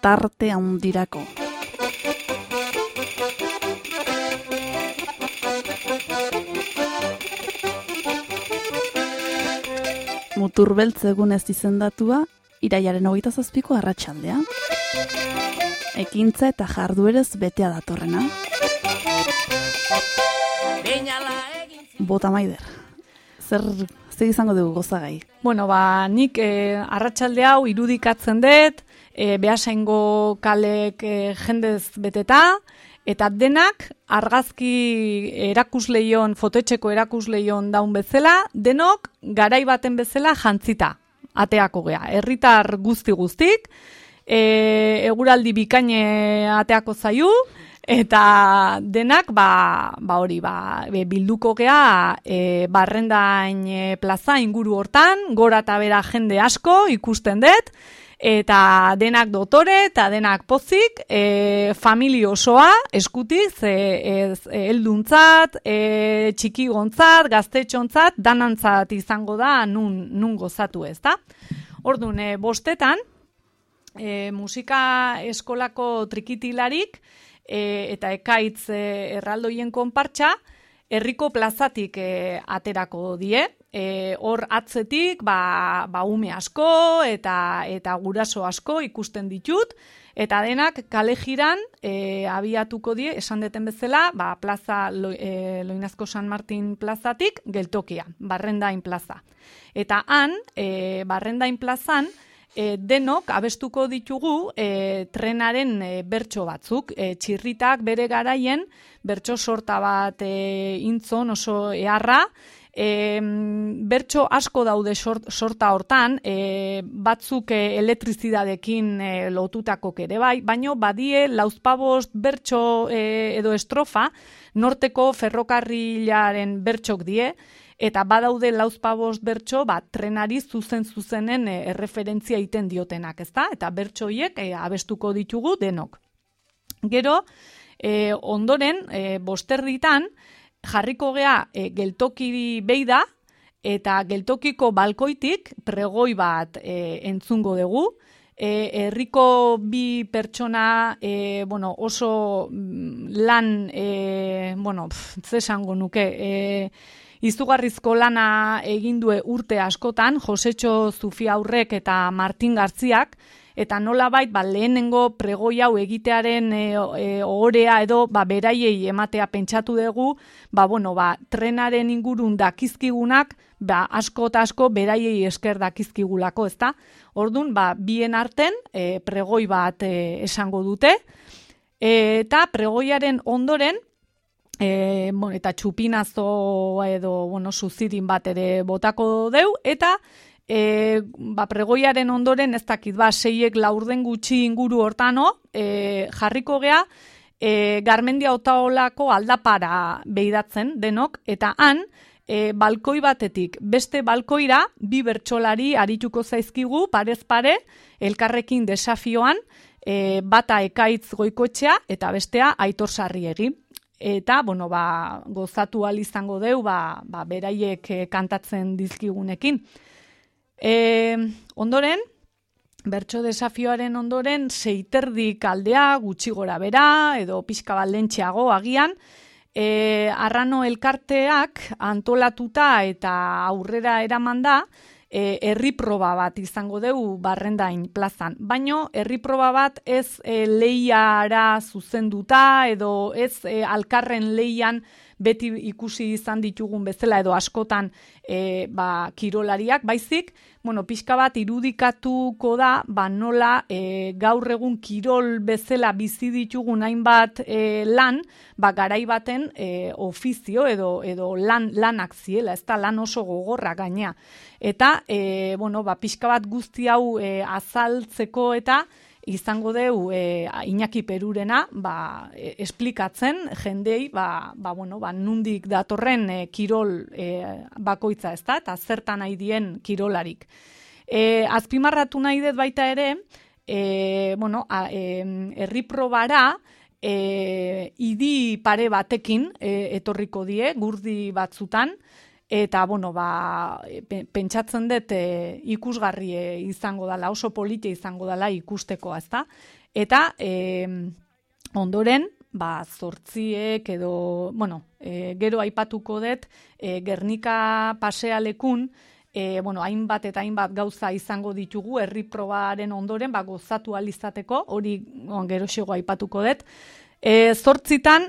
tarte handirako. Mutur egun ez izendatua, iraiaren hogeita zazpiko arratsaldea ekintza eta jarduerez betea datorrena. Bota maider. Zer, zer izango dugu gozagai? Bueno, ba, nik e, arratsalde hau irudikatzen dut, e, behasaingo kalek e, jendez beteta, eta denak argazki erakusleion, fotoetxeko erakusleion daun bezala, denok garai baten bezala jantzita, ateako gea. Herritar guzti guztik, e, eguraldi bikaine ateako zaiu, eta denak ba, ba hori ba, bilduko gea e, barrendain e, plaza inguru hortan, gora eta bera jende asko ikusten dut, eta denak dotore eta denak pozik, e, familio osoa eskutiz, e, e, elduntzat, e, txiki gontzat, gaztetxontzat, danantzat izango da nun, nun gozatu ez da. Orduan, e, bostetan, e, musika eskolako trikitilarik e, eta ekaitz e, erraldoien konpartxa herriko plazatik e, aterako die. E, hor atzetik ba, ba ume asko eta eta guraso asko ikusten ditut eta denak kale jiran e, abiatuko die esan deten bezala ba, plaza lo, e, Loinazko San Martin plazatik geltokia, Barrendain plaza. Eta han, e, Barrendain plazan, e, denok abestuko ditugu e, trenaren e, bertso batzuk. E, txirritak bere garaien bertso sorta bat e, intzon oso eharra, E, bertso asko daude sorta hortan, e, batzuk e, elektrizidadekin e, lotutako ere bai, baino badie lauzpabost bertso e, edo estrofa, norteko ferrokarrilaren bertsok die, eta badaude lauzpabos bertso, ba, trenari zuzen zuzenen e, erreferentzia iten diotenak, ezta? Eta bertso hiek e, abestuko ditugu denok. Gero, e, ondoren, e, bosterritan, jarriko gea e, geltoki beida, eta geltokiko balkoitik pregoi bat e, entzungo dugu, herriko bi pertsona e, bueno, oso mm, lan e, bueno, zesango nuke e, izugarrizko lana egin due urte askotan, Josetxo Zufi aurrek eta Martin Gartziak, eta nola bait, ba, lehenengo pregoi hau egitearen e, e, ohorea edo ba, beraiei ematea pentsatu dugu, ba, bueno, ba, trenaren ingurun dakizkigunak, ba, asko eta asko beraiei esker dakizkigulako, ezta? Ordun ba, bien arten e, pregoi bat e, esango dute, e, eta pregoiaren ondoren, e, bon, eta txupinazo edo bueno, suzirin bat ere botako deu, eta e, ba, pregoiaren ondoren ez dakit, ba, seiek laurden gutxi inguru hortano, e, jarriko gea, e, garmendia otaolako aldapara behidatzen denok, eta han, e, balkoi batetik beste balkoira bi bertsolari arituko zaizkigu parez pare elkarrekin desafioan e, bata ekaitz goikoetxea eta bestea aitor sarriegi. Eta, bueno, ba, gozatu al izango deu, ba, ba, beraiek eh, kantatzen dizkigunekin. E, ondoren, bertso desafioaren ondoren, seiterdik aldea, gutxi gora bera, edo pixka baldentxeago agian, e, arrano elkarteak antolatuta eta aurrera eraman da, e, herri proba bat izango dugu barrendain plazan. Baino, herri proba bat ez e, lehiara zuzenduta edo ez e, alkarren leian beti ikusi izan ditugun bezala edo askotan e, ba, kirolariak, baizik, bueno, pixka bat irudikatuko da, ba, nola e, gaur egun kirol bezala bizi ditugun hainbat e, lan, ba, garai baten e, ofizio edo, edo lan, lanak ziela, ez da lan oso gogorra gaina. Eta, e, bueno, ba, pixka bat guzti hau e, azaltzeko eta, izango deu e, Iñaki Perurena ba, e, esplikatzen jendei ba, ba, bueno, ba, nundik datorren e, kirol e, bakoitza ez da, eta zertan nahi dien kirolarik. E, azpimarratu nahi dut baita ere, e, bueno, a, e, erriprobara, e, idi pare batekin e, etorriko die, gurdi batzutan, eta bueno, ba, pentsatzen dut e, ikusgarri e, izango dela, oso politia izango dela ikusteko, ezta? Eta e, ondoren, ba, zortziek edo, bueno, e, gero aipatuko dut, e, Gernika pasealekun, e, bueno, hainbat eta hainbat gauza izango ditugu, herri probaren ondoren, ba, gozatu alizateko, hori on, gero xego aipatuko dut. E, zortzitan,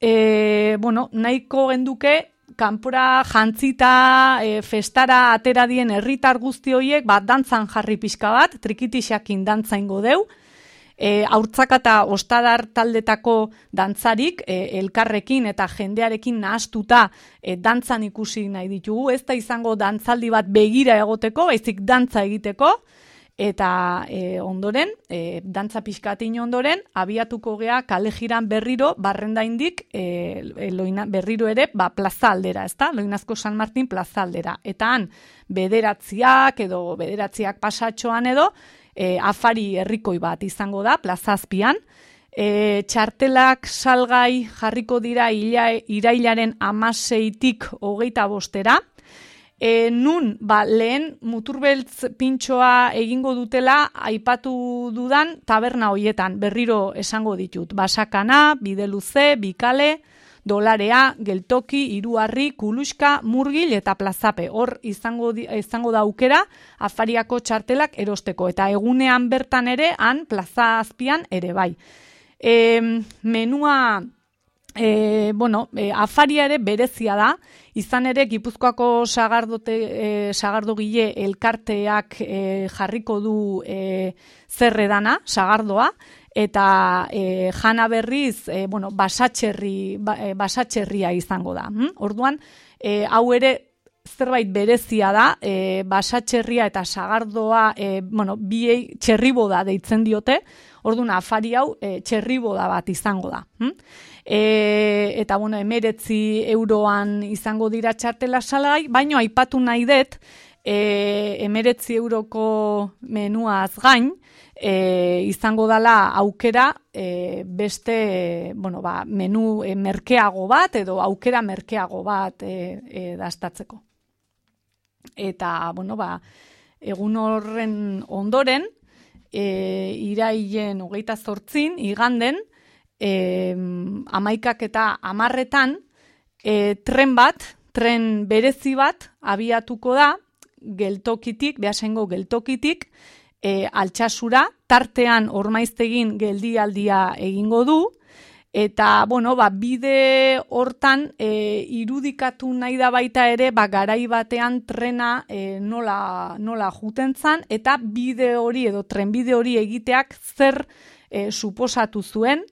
e, bueno, nahiko genduke, kanpora jantzita e, festara atera dien herritar guzti horiek bat dantzan jarri pixka bat, trikitixakin dantzaingo deu, e, aurtzak eta ostadar taldetako dantzarik e, elkarrekin eta jendearekin nahastuta e, dantzan ikusi nahi ditugu, ez da izango dantzaldi bat begira egoteko, baizik dantza egiteko, eta e, ondoren, e, dantza pixkatin ondoren, abiatuko gea kale jiran berriro, barrenda indik, e, e, loina, berriro ere, ba, plaza aldera, ezta? Loinazko San Martin plaza aldera. Eta han, bederatziak edo bederatziak pasatxoan edo, e, afari herrikoi bat izango da, plaza azpian, E, txartelak salgai jarriko dira irailaren amaseitik hogeita bostera, e, nun ba, lehen muturbeltz pintxoa egingo dutela aipatu dudan taberna hoietan berriro esango ditut. Basakana, bideluze, bikale, dolarea, geltoki, iruarri, kuluska, murgil eta plazape. Hor izango, izango da aukera afariako txartelak erosteko. Eta egunean bertan ere, han plaza azpian ere bai. E, menua e, bueno, e, afaria ere berezia da, izan ere Gipuzkoako sagardote, e, sagardogile elkarteak e, jarriko du e, zerredana, sagardoa, eta e, jana berriz, e, bueno, basatxerri, ba, basatxerria izango da. Hm? Orduan, e, hau ere zerbait berezia da, e, basatxerria eta sagardoa, e, bueno, biei txerriboda deitzen diote, orduan afari hau e, txerriboda bat izango da. Hm? E, eta bueno, emeretzi euroan izango dira txartela salai, baino aipatu nahi dut, e, emeretzi euroko menuaz gain, e, izango dala aukera e, beste bueno, ba, menu e, merkeago bat edo aukera merkeago bat e, e, dastatzeko. Eta, bueno, ba, egun horren ondoren, e, irailen hogeita zortzin, iganden, e, amaikak eta amarretan, e, tren bat, tren berezi bat, abiatuko da, geltokitik, behasengo geltokitik, e, altxasura, tartean ormaiztegin geldialdia egingo du, Eta, bueno, ba, bide hortan e, irudikatu nahi da baita ere, ba, garai batean trena e, nola, nola juten zan, eta bide hori edo trenbide hori egiteak zer e, suposatu zuen,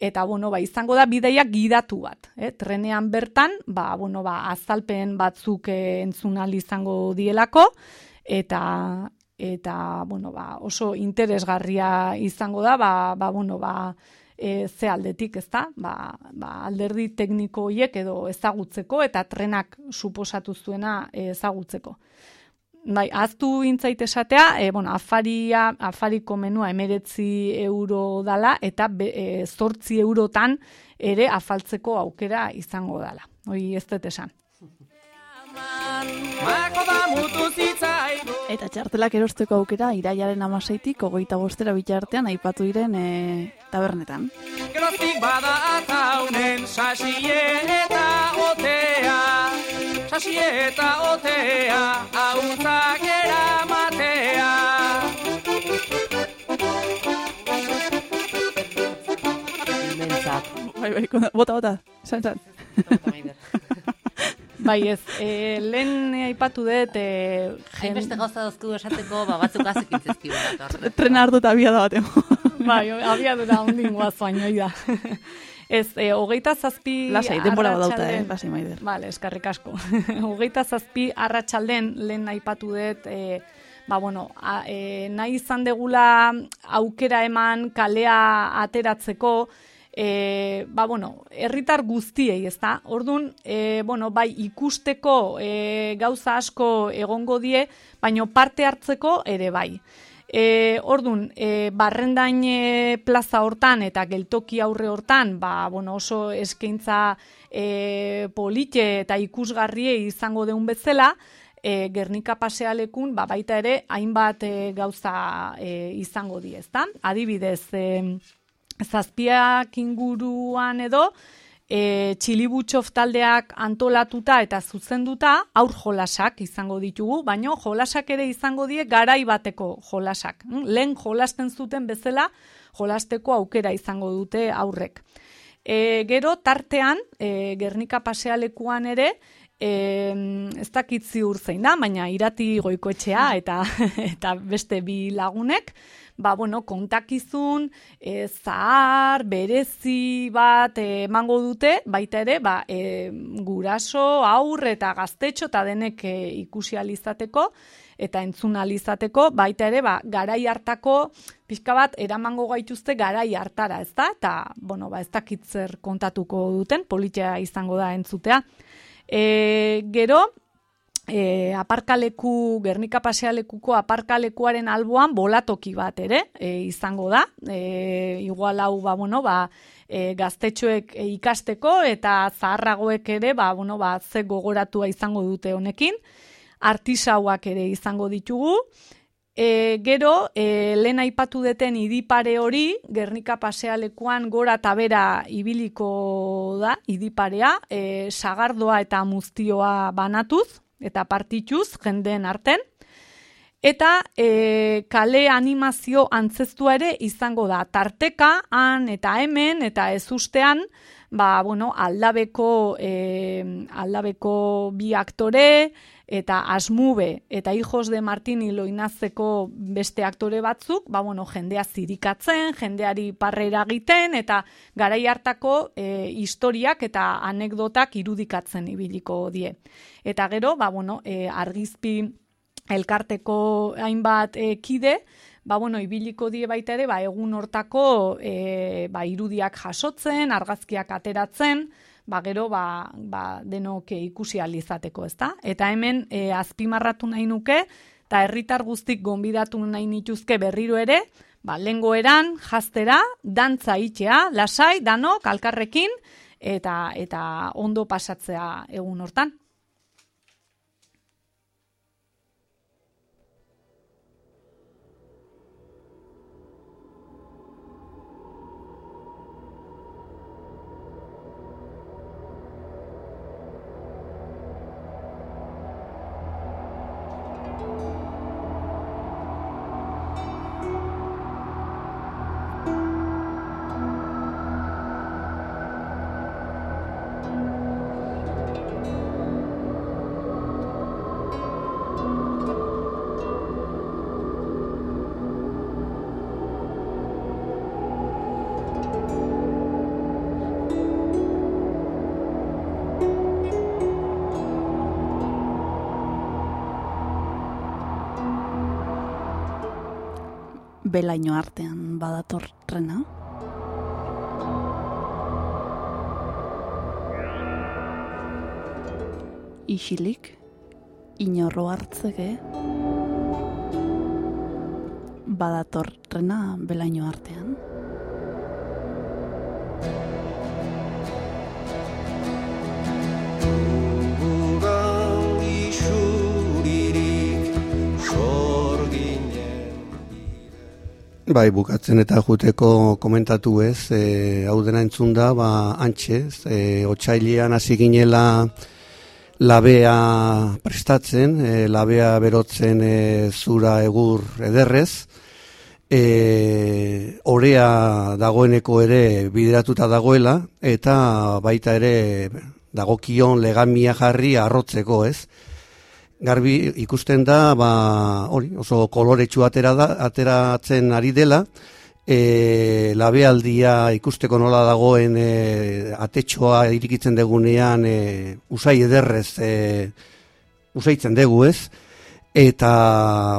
eta bueno, ba, izango da bideiak gidatu bat, eh? trenean bertan, ba, bueno, ba, azalpen batzuk eh, entzunal izango dielako, eta eta bueno, ba, oso interesgarria izango da, ba, ba, bueno, ba, e, ze aldetik, ezta? Ba, ba, alderdi tekniko hiek edo ezagutzeko eta trenak suposatu zuena ezagutzeko. Bai, aztu intzait esatea, e, bueno, afaria, afariko menua emeretzi euro dala, eta be, e, zortzi eurotan ere afaltzeko aukera izango dala. Hoi ez dut esan. Eta txartelak erosteko aukera iraiaren amaseitik ogoita bostera bitartean aipatu diren e, tabernetan. Geroztik bada ataunen sasie eta otea Sasie eta otea Hautzak eramatea Bai, bai, bota, bota, esan, esan. Bai, ez, e, lehen aipatu dut, e, Hainbeste gauza dozku esateko, ba, batzuk azik intzizkibu. Trena hartu eta abia da batemo. bai, abiadura ondin guazoain hoi da. Ez, e, hogeita zazpi... Lasai, denbora badauta, eh, lasai maider. Vale, eskarrik asko. hogeita zazpi arratsalden lehen aipatu dut, e, ba, bueno, a, e, nahi izan degula aukera eman kalea ateratzeko, e, ba, bueno, herritar guztiei, ezta? Ordun, e, bueno, bai ikusteko e, gauza asko egongo die, baino parte hartzeko ere bai. E, ordun, e, barrendain e, plaza hortan eta geltoki aurre hortan, ba, bueno, oso eskaintza e, polite eta ikusgarrie izango deun bezala, e, Gernika pasealekun, ba, baita ere, hainbat e, gauza e, izango die, ezta? Adibidez, e, zazpiak inguruan edo, e, txilibutxof taldeak antolatuta eta zuzenduta aur jolasak izango ditugu, baino jolasak ere izango die garai bateko jolasak. Mm, Lehen jolasten zuten bezala jolasteko aukera izango dute aurrek. E, gero tartean, e, Gernika pasealekuan ere, e, ez dakit ziur zein da, baina irati goikoetxea eta, eta beste bi lagunek, ba, bueno, kontakizun, e, zahar, berezi bat e, emango dute, baita ere, ba, e, guraso, aur eta gaztetxo eta denek e, ikusi alizateko, eta entzun alizateko, baita ere, ba, garai hartako, pixka bat, eramango gaituzte garai hartara, ez da? Eta, bueno, ba, ez dakit zer kontatuko duten, politia izango da entzutea. E, gero, e, aparkaleku, Gernika pasealekuko aparkalekuaren alboan bolatoki bat ere e, izango da. E, igual hau, ba, bueno, ba, e, gaztetxoek e, ikasteko eta zaharragoek ere, ba, bueno, ba, ze gogoratua izango dute honekin. Artisauak ere izango ditugu. E, gero, e, lehen aipatu deten idipare hori, Gernika pasealekuan gora eta bera ibiliko da, idiparea, e, sagardoa eta muztioa banatuz, eta partituz, jendeen arten. Eta e, kale animazio antzestua ere izango da. Tarteka, han eta hemen, eta ez ustean, ba, bueno, aldabeko, e, aldabeko bi aktore, eta asmube, eta hijos de Martini loinazeko beste aktore batzuk, ba, bueno, jendea zirikatzen, jendeari parrera egiten, eta garai hartako e, historiak eta anekdotak irudikatzen ibiliko die. Eta gero, ba, bueno, e, argizpi elkarteko hainbat e, kide, ba, bueno, ibiliko die baita ere, ba, egun hortako e, ba, irudiak jasotzen, argazkiak ateratzen, ba, gero ba, ba, denok ikusi alizateko, ezta? Eta hemen e, azpimarratu nahi nuke, eta herritar guztik gonbidatu nahi nituzke berriro ere, ba, lengo eran, jaztera, dantza itxea, lasai, danok, alkarrekin, eta, eta ondo pasatzea egun hortan. Belaino artean badator trena. Isilik, inorro hartzege, badatorrena belaino artean. Bai, bukatzen eta juteko komentatu ez, e, hau dena entzun da, ba, antxe, e, otxailean hasi ginela labea prestatzen, e, labea berotzen e, zura egur ederrez, e, orea dagoeneko ere bideratuta dagoela, eta baita ere dagokion legamia jarri arrotzeko, ez? Garbi ikusten da, ba, hori, oso koloretsu atera da, ateratzen ari dela, e, labealdia ikusteko nola dagoen e, atetxoa irikitzen degunean e, usai ederrez e, usaitzen dugu, ez? Eta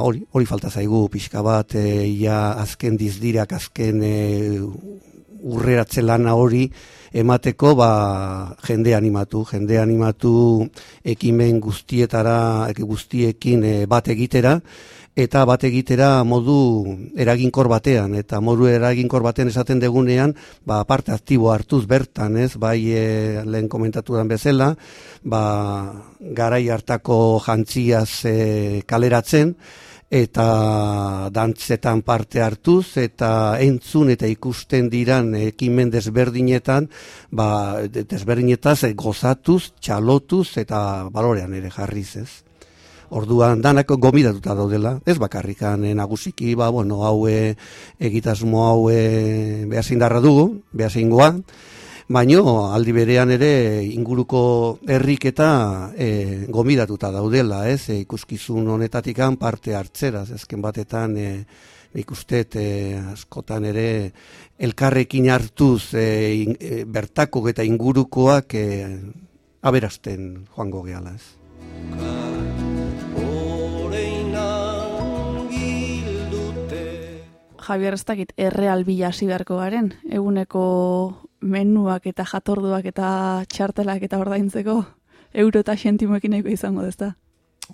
hori, hori falta zaigu pixka bat, e, ia azken dizdirak, azken e, urreratze lana hori emateko ba, jende animatu, jende animatu ekimen guztietara, guztiekin e, bat egitera, eta bat egitera modu eraginkor batean, eta modu eraginkor batean esaten degunean, ba, parte aktibo hartuz bertan, ez, bai e, lehen komentatu den bezala, ba, garai hartako jantziaz e, kaleratzen, eta dantzetan parte hartuz eta entzun eta ikusten diran ekimen desberdinetan ba, desberdinetaz e, gozatuz, txalotuz eta balorean ere jarriz ez. Orduan danako gomidatuta daudela, ez bakarrikan e, nagusiki, ba, bueno, hau egitasmo hau e, dugu, behazingoa, baino aldi berean ere inguruko herrik eta e, gomidatuta daudela, ez, e, ikuskizun honetatikan parte hartzera, ezken batetan e, ikustet e, askotan ere elkarrekin hartuz e, e, bertako eta ingurukoak e, aberasten joango gehala, ez. Javier ez dakit erreal bila hasi beharko garen, eguneko menuak eta jatorduak eta txartelak eta ordaintzeko euro eta sentimoekin nahiko izango dezta.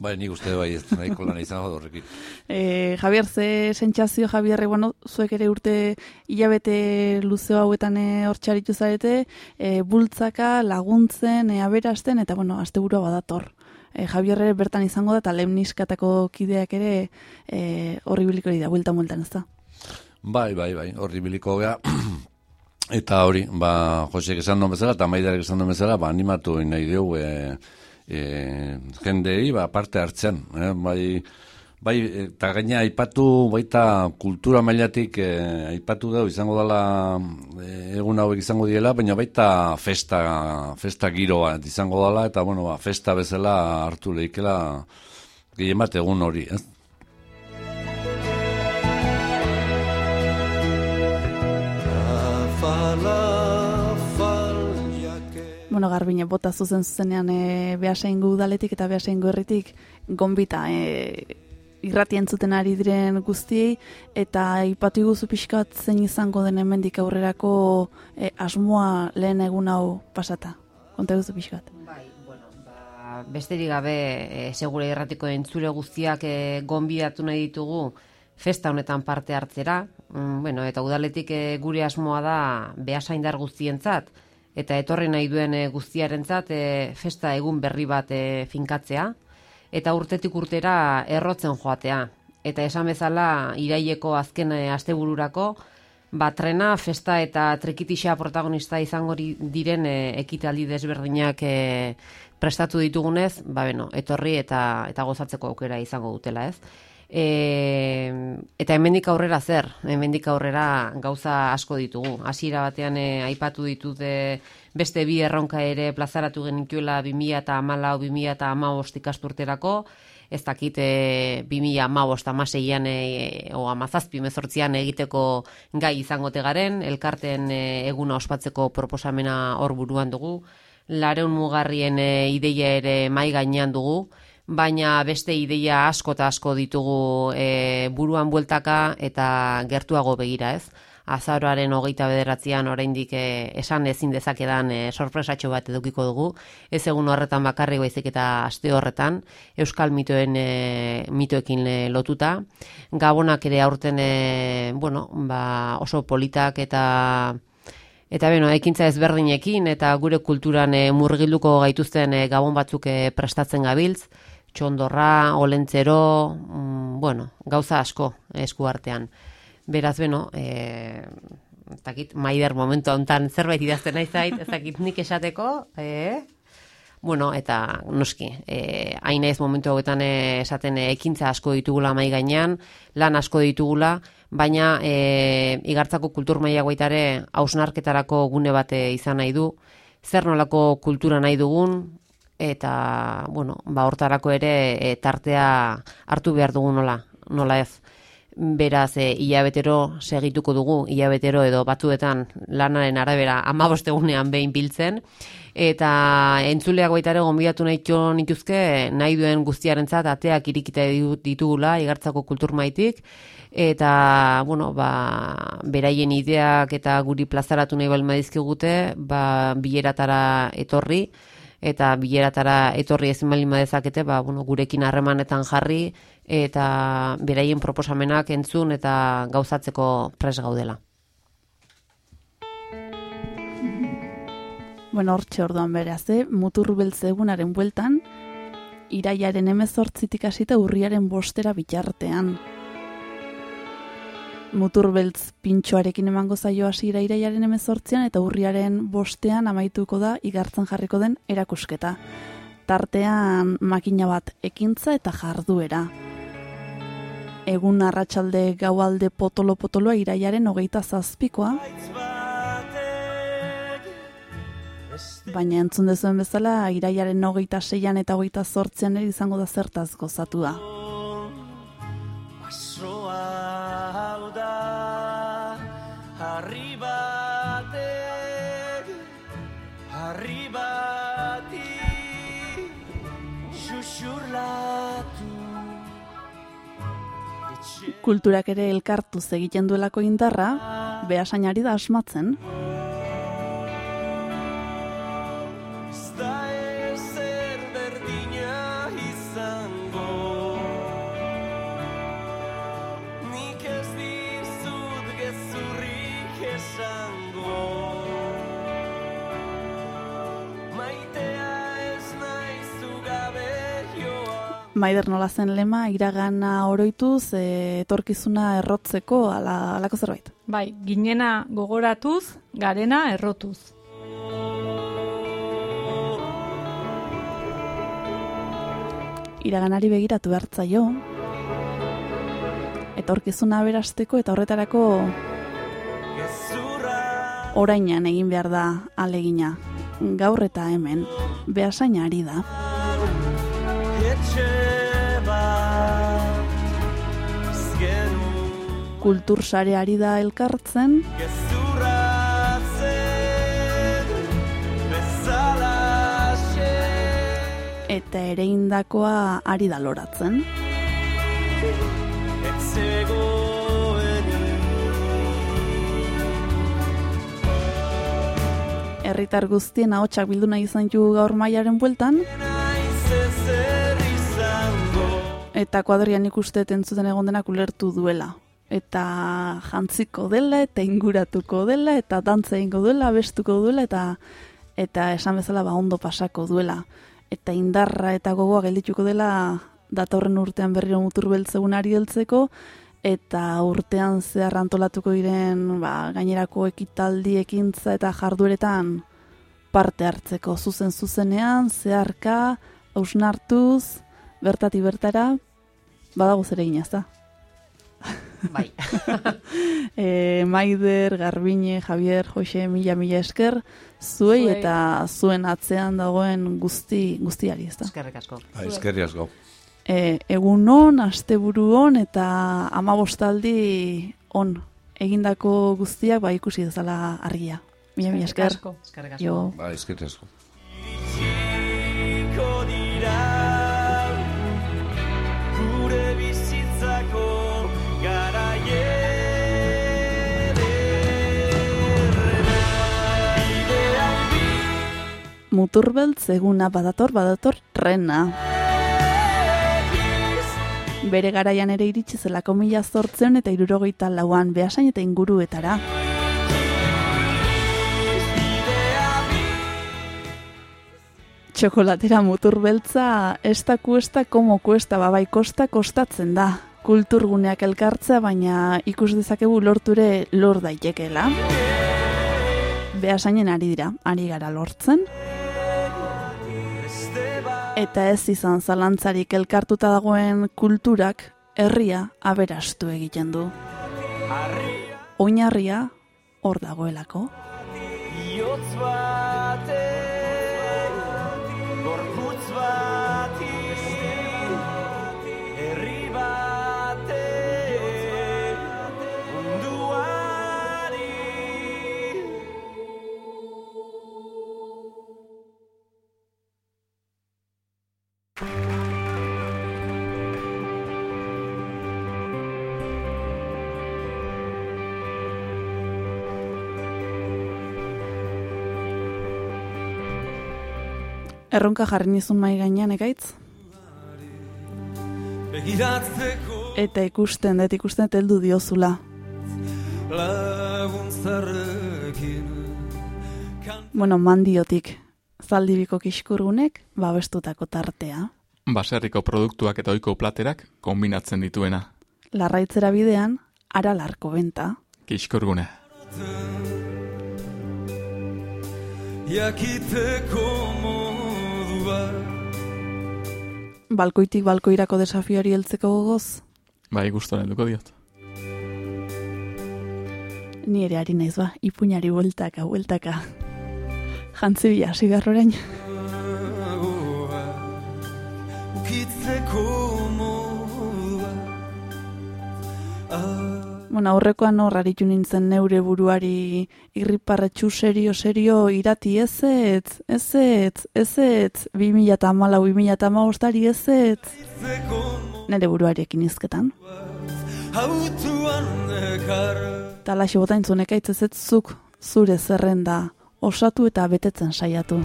Bai, nik uste bai, ez nahiko lan izango horrekin. E, Javier, ze sentsazio Javierre, bueno, zuek ere urte hilabete luzeo hauetan e, hor txaritu zarete, e, bultzaka, laguntzen, e, aberasten, eta bueno, asteburua badator. E, Javierre bertan izango da, eta lehen niskatako kideak ere e, horri biliko da, buelta multan ez da. Bai, bai, bai, horri biliko gea. Eta hori, ba, Josek esan duen bezala, eta maidarek esan duen bezala, ba, animatu nahi dugu e, e, jendei, ba, parte hartzen. Eh? Bai, bai, eta gaina aipatu baita kultura mailatik e, aipatu dugu izango dela e, egun hauek izango diela, baina baita festa, festa giroa izango dela, eta bueno, ba, festa bezala hartu lehikela gehien bat egun hori, ez? Bueno, garbine, bota zuzen zuzenean e, behasaingu udaletik eta behasaingu herritik gonbita e, irrati entzuten ari diren guztiei eta ipatu iguzu pixkat zein izango den hemendik aurrerako e, asmoa lehen egun hau pasata. Konta guzu pixkat. Bai, bueno, ba, besterik gabe e, segure irratiko entzule guztiak e, gonbidatu nahi ditugu festa honetan parte hartzera, mm, bueno, eta udaletik e, gure asmoa da behasaindar guztientzat, eta etorri nahi duen e, guztiarentzat e, festa egun berri bat e, finkatzea. Eta urtetik urtera errotzen joatea. Eta esan bezala iraieko azken astebururako ba trena festa eta trekitixa protagonista izango diren e, ekitaldi desberdinak e, prestatu ditugunez ba beno etorri eta eta gozatzeko aukera izango dutela ez E, eta hemendik aurrera zer, hemendik aurrera gauza asko ditugu. Hasiera batean e, aipatu ditute beste bi erronka ere plazaratu genituela 2000 eta amala o 2000 eta amabost ikasturterako, ez dakit e, 2000 amabost amaseian e, o amazazpi mezortzian egiteko gai izangote garen, elkarten e, eguna ospatzeko proposamena hor buruan dugu, lareun mugarrien e, ideia ere mai gainean dugu, baina beste ideia asko eta asko ditugu e, buruan bueltaka eta gertuago begira ez. azaroaren hogeita bederatzean oraindik e, esan ezin dezakedan e, sorpresatxo bat edukiko dugu. Ez egun horretan bakarri baizik eta aste horretan, Euskal mitoen e, mitoekin e, lotuta. Gabonak ere aurten e, bueno, ba, oso politak eta Eta beno, ekintza ezberdinekin eta gure kulturan e, murgiluko gaituzten e, gabon batzuk e, prestatzen gabiltz, txondorra, olentzero, mm, bueno, gauza asko esku artean. Beraz, beno, e, takit, maider momentu hontan zerbait idazten nahi zait, ez dakit nik esateko, e, bueno, eta noski, e, hain ez momentu hauetan esaten ekintza asko ditugula mai gainean, lan asko ditugula, baina e, igartzako kultur maila goitare hausnarketarako gune bate izan nahi du, zer nolako kultura nahi dugun, eta, bueno, ba, hortarako ere e, tartea hartu behar dugun nola, nola ez. Beraz e, hilabetero segituko dugu, hilabetero edo batzuetan lanaren arabera amabostegunean behin biltzen, eta entzuleak baita ere gonbidatu nahi nituzke nahi duen guztiarentzat ateak irikita ditugula igartzako kulturmaitik, eta bueno, ba, beraien ideak eta guri plazaratu nahi balma dizkigute, ba, bileratara etorri, eta bileratara etorri ezin balima dezakete, ba, bueno, gurekin harremanetan jarri, eta beraien proposamenak entzun eta gauzatzeko pres gaudela. Bueno, hortxe orduan beraz, eh? mutur beltze egunaren bueltan, iraiaren emezortzitik hasita urriaren bostera bitartean. Mutur beltz pintxoarekin emango zaio hasi iraiaren emezortzian eta urriaren bostean amaituko da igartzen jarriko den erakusketa. Tartean makina bat ekintza eta jarduera egun arratsalde gaualde potolo potoloa iraiaren hogeita zazpikoa. Baina entzun dezuen bezala, iraiaren hogeita seian eta hogeita zortzean ere izango da zertaz gozatu da. Kulturak ere elkartu egiten duelako indarra, behasainari da asmatzen. Maider nola zen lema, iragana oroituz, e, etorkizuna errotzeko, ala, alako zerbait? Bai, ginena gogoratuz, garena errotuz. Iraganari begiratu hartza jo, etorkizuna berasteko eta horretarako orainan egin behar da alegina. Gaur eta hemen, behasaina ari da kultur sareari da elkartzen. Eta ere indakoa ari da loratzen. Herritar guztien ahotsak bildu nahi izan gaur mailaren bueltan. Eta kuadrian ikuste entzuten egon denak ulertu duela. Eta jantziko dela, eta inguratuko dela, eta dantza ingo duela, bestuko duela, eta eta esan bezala ba ondo pasako duela. Eta indarra eta gogoa geldituko dela datorren urtean berriro mutur beltzegunari heltzeko, eta urtean zehar antolatuko diren ba, gainerako ekitaldi ekintza eta jardueretan parte hartzeko zuzen zuzenean, zeharka, hausnartuz, bertati bertara, badago zere da. Bai. e, Maider, Garbine, Javier, Jose, mila, mila esker, zuei eta zuen atzean dagoen guzti, guztiari, ez da? Eskerrik asko. Ba, eskerri asko. E, egun on, asteburu on, eta amabostaldi on, egindako guztiak ba ikusi dezala argia. Mila, mila esker. Eskerrik asko. Ba, eskerrik asko. gure bizitzako garaie muturbeltz eguna badator badator trena. Bere garaian ere iritsi zelako mila zortzen eta irurogeita lauan behasain eta inguruetara. Txokolatera muturbeltza ez da kuesta komo kuesta babai kosta kostatzen da. Kulturguneak elkartzea baina ikus dezakegu lorture lor daitekeela. Behasainen ari dira, ari gara lortzen. Eta ez izan zalantzarik elkartuta dagoen kulturak herria aberastu egiten du. Oinarria hor dagoelako. Erronka jarri nizun mai gainean ekaitz? Begiratzeko Eta ikusten, dut ikusten dut heldu diozula. laguntzarrekin Bueno, mandiotik, zaldibiko kiskurgunek babestutako tartea. Baserriko produktuak eta oiko platerak kombinatzen dituena. Larraitzera bidean, aralarko benta. Kiskurgune. jakiteko Balkoitik balkoirako desafiori heltzeko gogoz, Bai, gustora helduko diot. ni ere ari naiz ba, ipuñari bueltaka, bueltaka. Jantzi bila, orain. ukitzeko modua Bueno, aurrekoan hor aritu nintzen neure buruari irriparretxu serio, serio, irati ezetz, ezetz, ezetz, 2000 eta amalau, 2000 eta amabostari ezetz. Nere buruarekin izketan. hautuan ekar Talaxi botaintzun ekaitz ezetz zuk zure zerrenda osatu eta betetzen saiatu.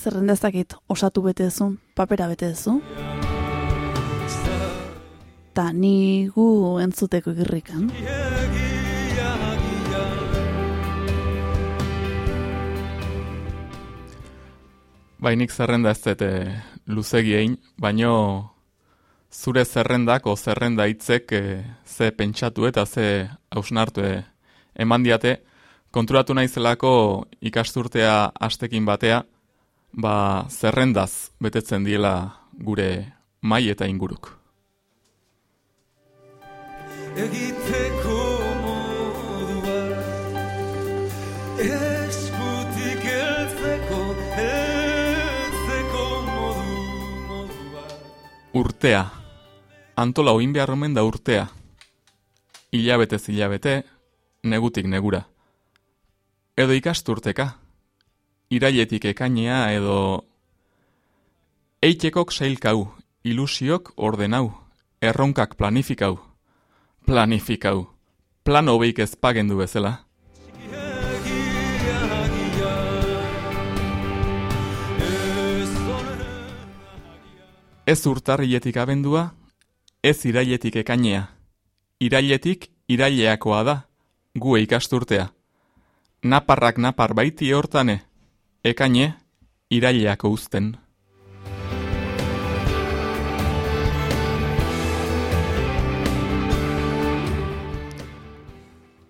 Zerrenda ez dakit osatu bete duzu, papera bete duzu. Ta ni gu entzuteko irrikan. Bainik zerrenda ez dute luzegiein, baino zure zerrendak o zerrenda hitzek eh, ze pentsatu eta ze hausnartu eh, eman diate, konturatu naizelako ikasturtea astekin batea, ba zerrendaz betetzen diela gure mai eta inguruk. egiteko modua eskutik heltzeko heltzeko modu modua Urtea. Antola oin behar omen da urtea. Hilabetez hilabete, negutik negura. Edo ikasturteka. Irailetik ekainea edo... Eitekok sailkau, ilusiok ordenau, erronkak planifikau. Planifikau. Plan hobeik ez pagendu bezala. Ez urtarriletik abendua, ez irailetik ekainea. Irailetik iraileakoa da, gu ikasturtea. Naparrak napar baiti hortane, ekaine iraileako uzten.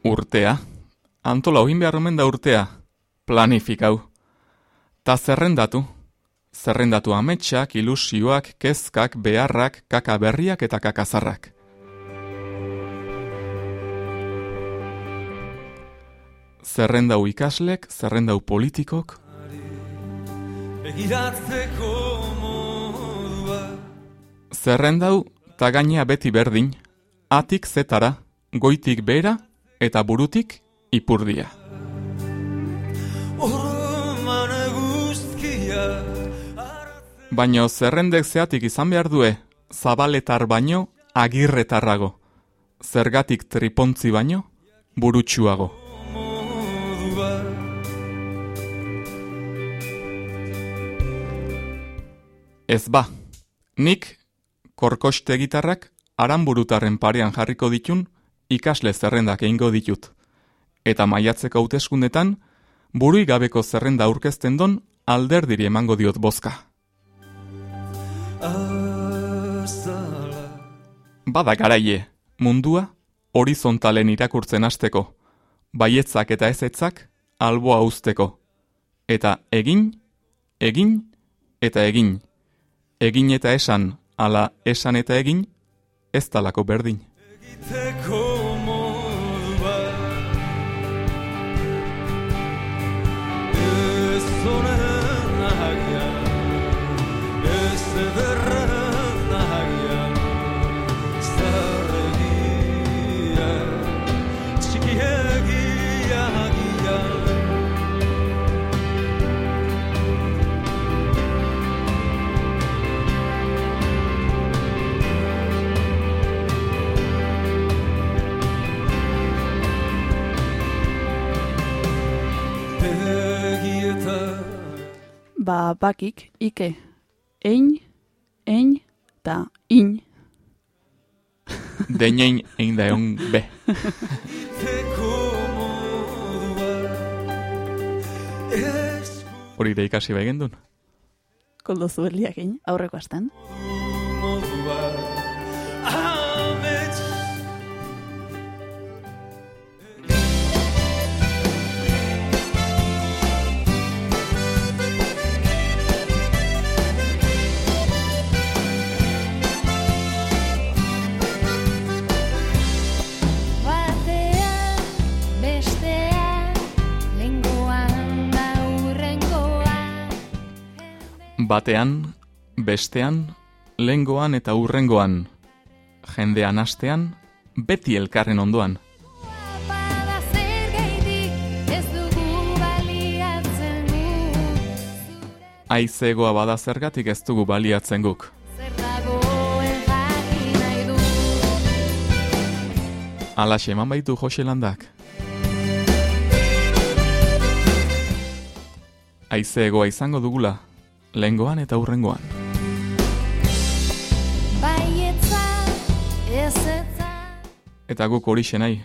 Urtea. Antola ogin behar omen da urtea. Planifikau. Ta zerrendatu. Zerrendatu ametsak, ilusioak, kezkak, beharrak, kaka berriak eta kakazarrak. Zerrendau ikaslek, zerrendau politikok, begiratzeko modua zerrendau ta gainea beti berdin, atik zetara, goitik bera eta burutik ipurdia. Baino zerrendek zeatik izan behar due, zabaletar baino agirretarrago. Zergatik tripontzi baino, burutsuago. Ez ba, nik korkoste gitarrak aranburutarren parean jarriko ditun ikasle zerrendak egingo ditut. Eta maiatzeko hauteskundetan burui gabeko zerrenda aurkezten don alderdiri emango diot bozka. Bada garaie, mundua horizontalen irakurtzen hasteko, baietzak eta ezetzak alboa usteko. Eta egin, egin eta egin. Egin eta esan, ala esan eta egin, ez talako berdin. Egiteko bakik, ike, ein, ein, eta in. Denein egin da egon be. Hori da ikasi bai gendun. Koldo zueliak egin, aurreko astan. Batean, bestean, lengoan eta urrengoan. Jendean astean, beti elkarren ondoan. Aizegoa bada zergatik ez dugu baliatzen guk. Alaxe eman baitu Jose Landak. Aizegoa izango dugula, lengoan eta urrengoan. Baietza, ezetza, Eta guk hori nahi,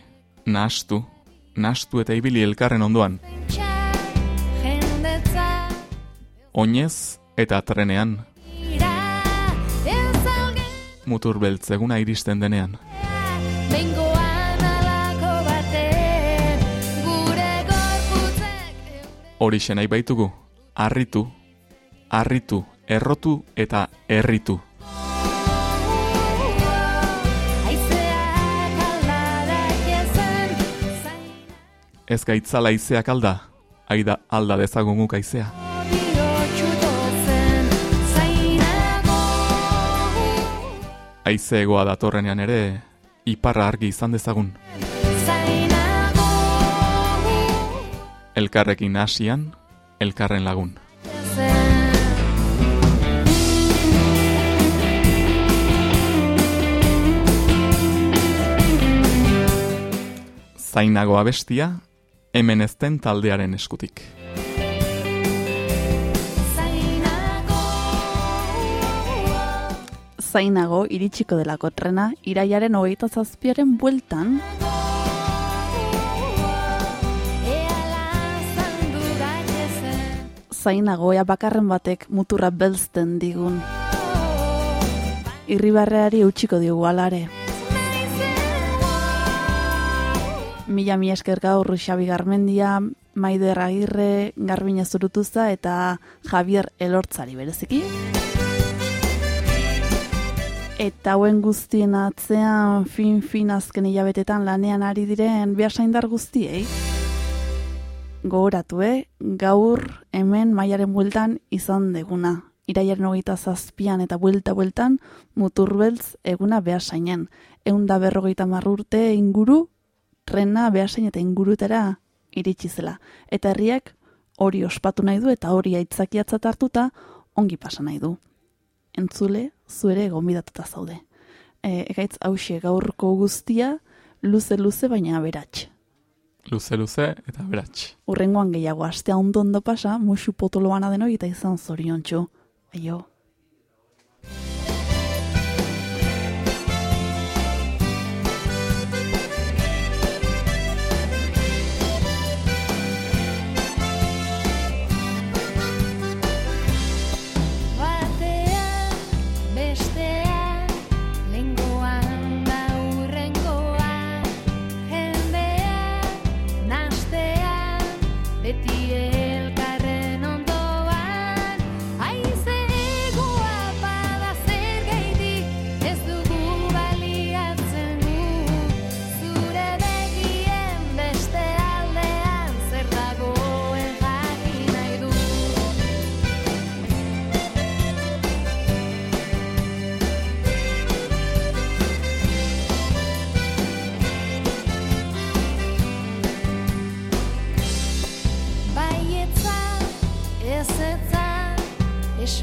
nahastu, nahastu eta ibili elkarren ondoan. Oinez eta trenean, mutur beltzeguna iristen denean. Hori nahi baitugu, harritu, harritu, errotu eta erritu. Aizeak aldarak ezen, Ez gaitzala aizeak alda, aida alda dezagun guk aizea. zainago. Aizeegoa datorrenean ere, iparra argi izan dezagun. Elkarrekin hasian, elkarren lagun. Zainago abestia, hemen ezten taldearen eskutik. Zainago iritsiko delako trena, iraiaren hogeita zazpiaren bueltan, zainago ea bakarren batek muturra belzten digun. Irribarreari utxiko diogu alare. Mila mi esker gaur Xabi Garmendia, Maider Agirre, Garbina Zurutuza eta Javier Elortzari bereziki. Eta hauen guztien atzean fin-fin azken hilabetetan lanean ari diren behasaindar guztiei. Gogoratu, eh? gaur hemen maiaren bueltan izan deguna. Iraiaren hogeita zazpian eta buelta-bueltan muturbeltz eguna behasainen. Egun da berrogeita marrurte inguru, trena behasain eta ingurutera iritsi zela. Eta herriak hori ospatu nahi du eta hori aitzakiatzat hartuta ongi pasa nahi du. Entzule, zuere gonbidatuta zaude. E, egaitz hause gaurko guztia, luze-luze baina aberats. luze-luze eta beratx. Urrengoan gehiago astea ondo ondo pasa, musu potolo bana denoi eta izan zoriontxu. Aio.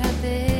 sabe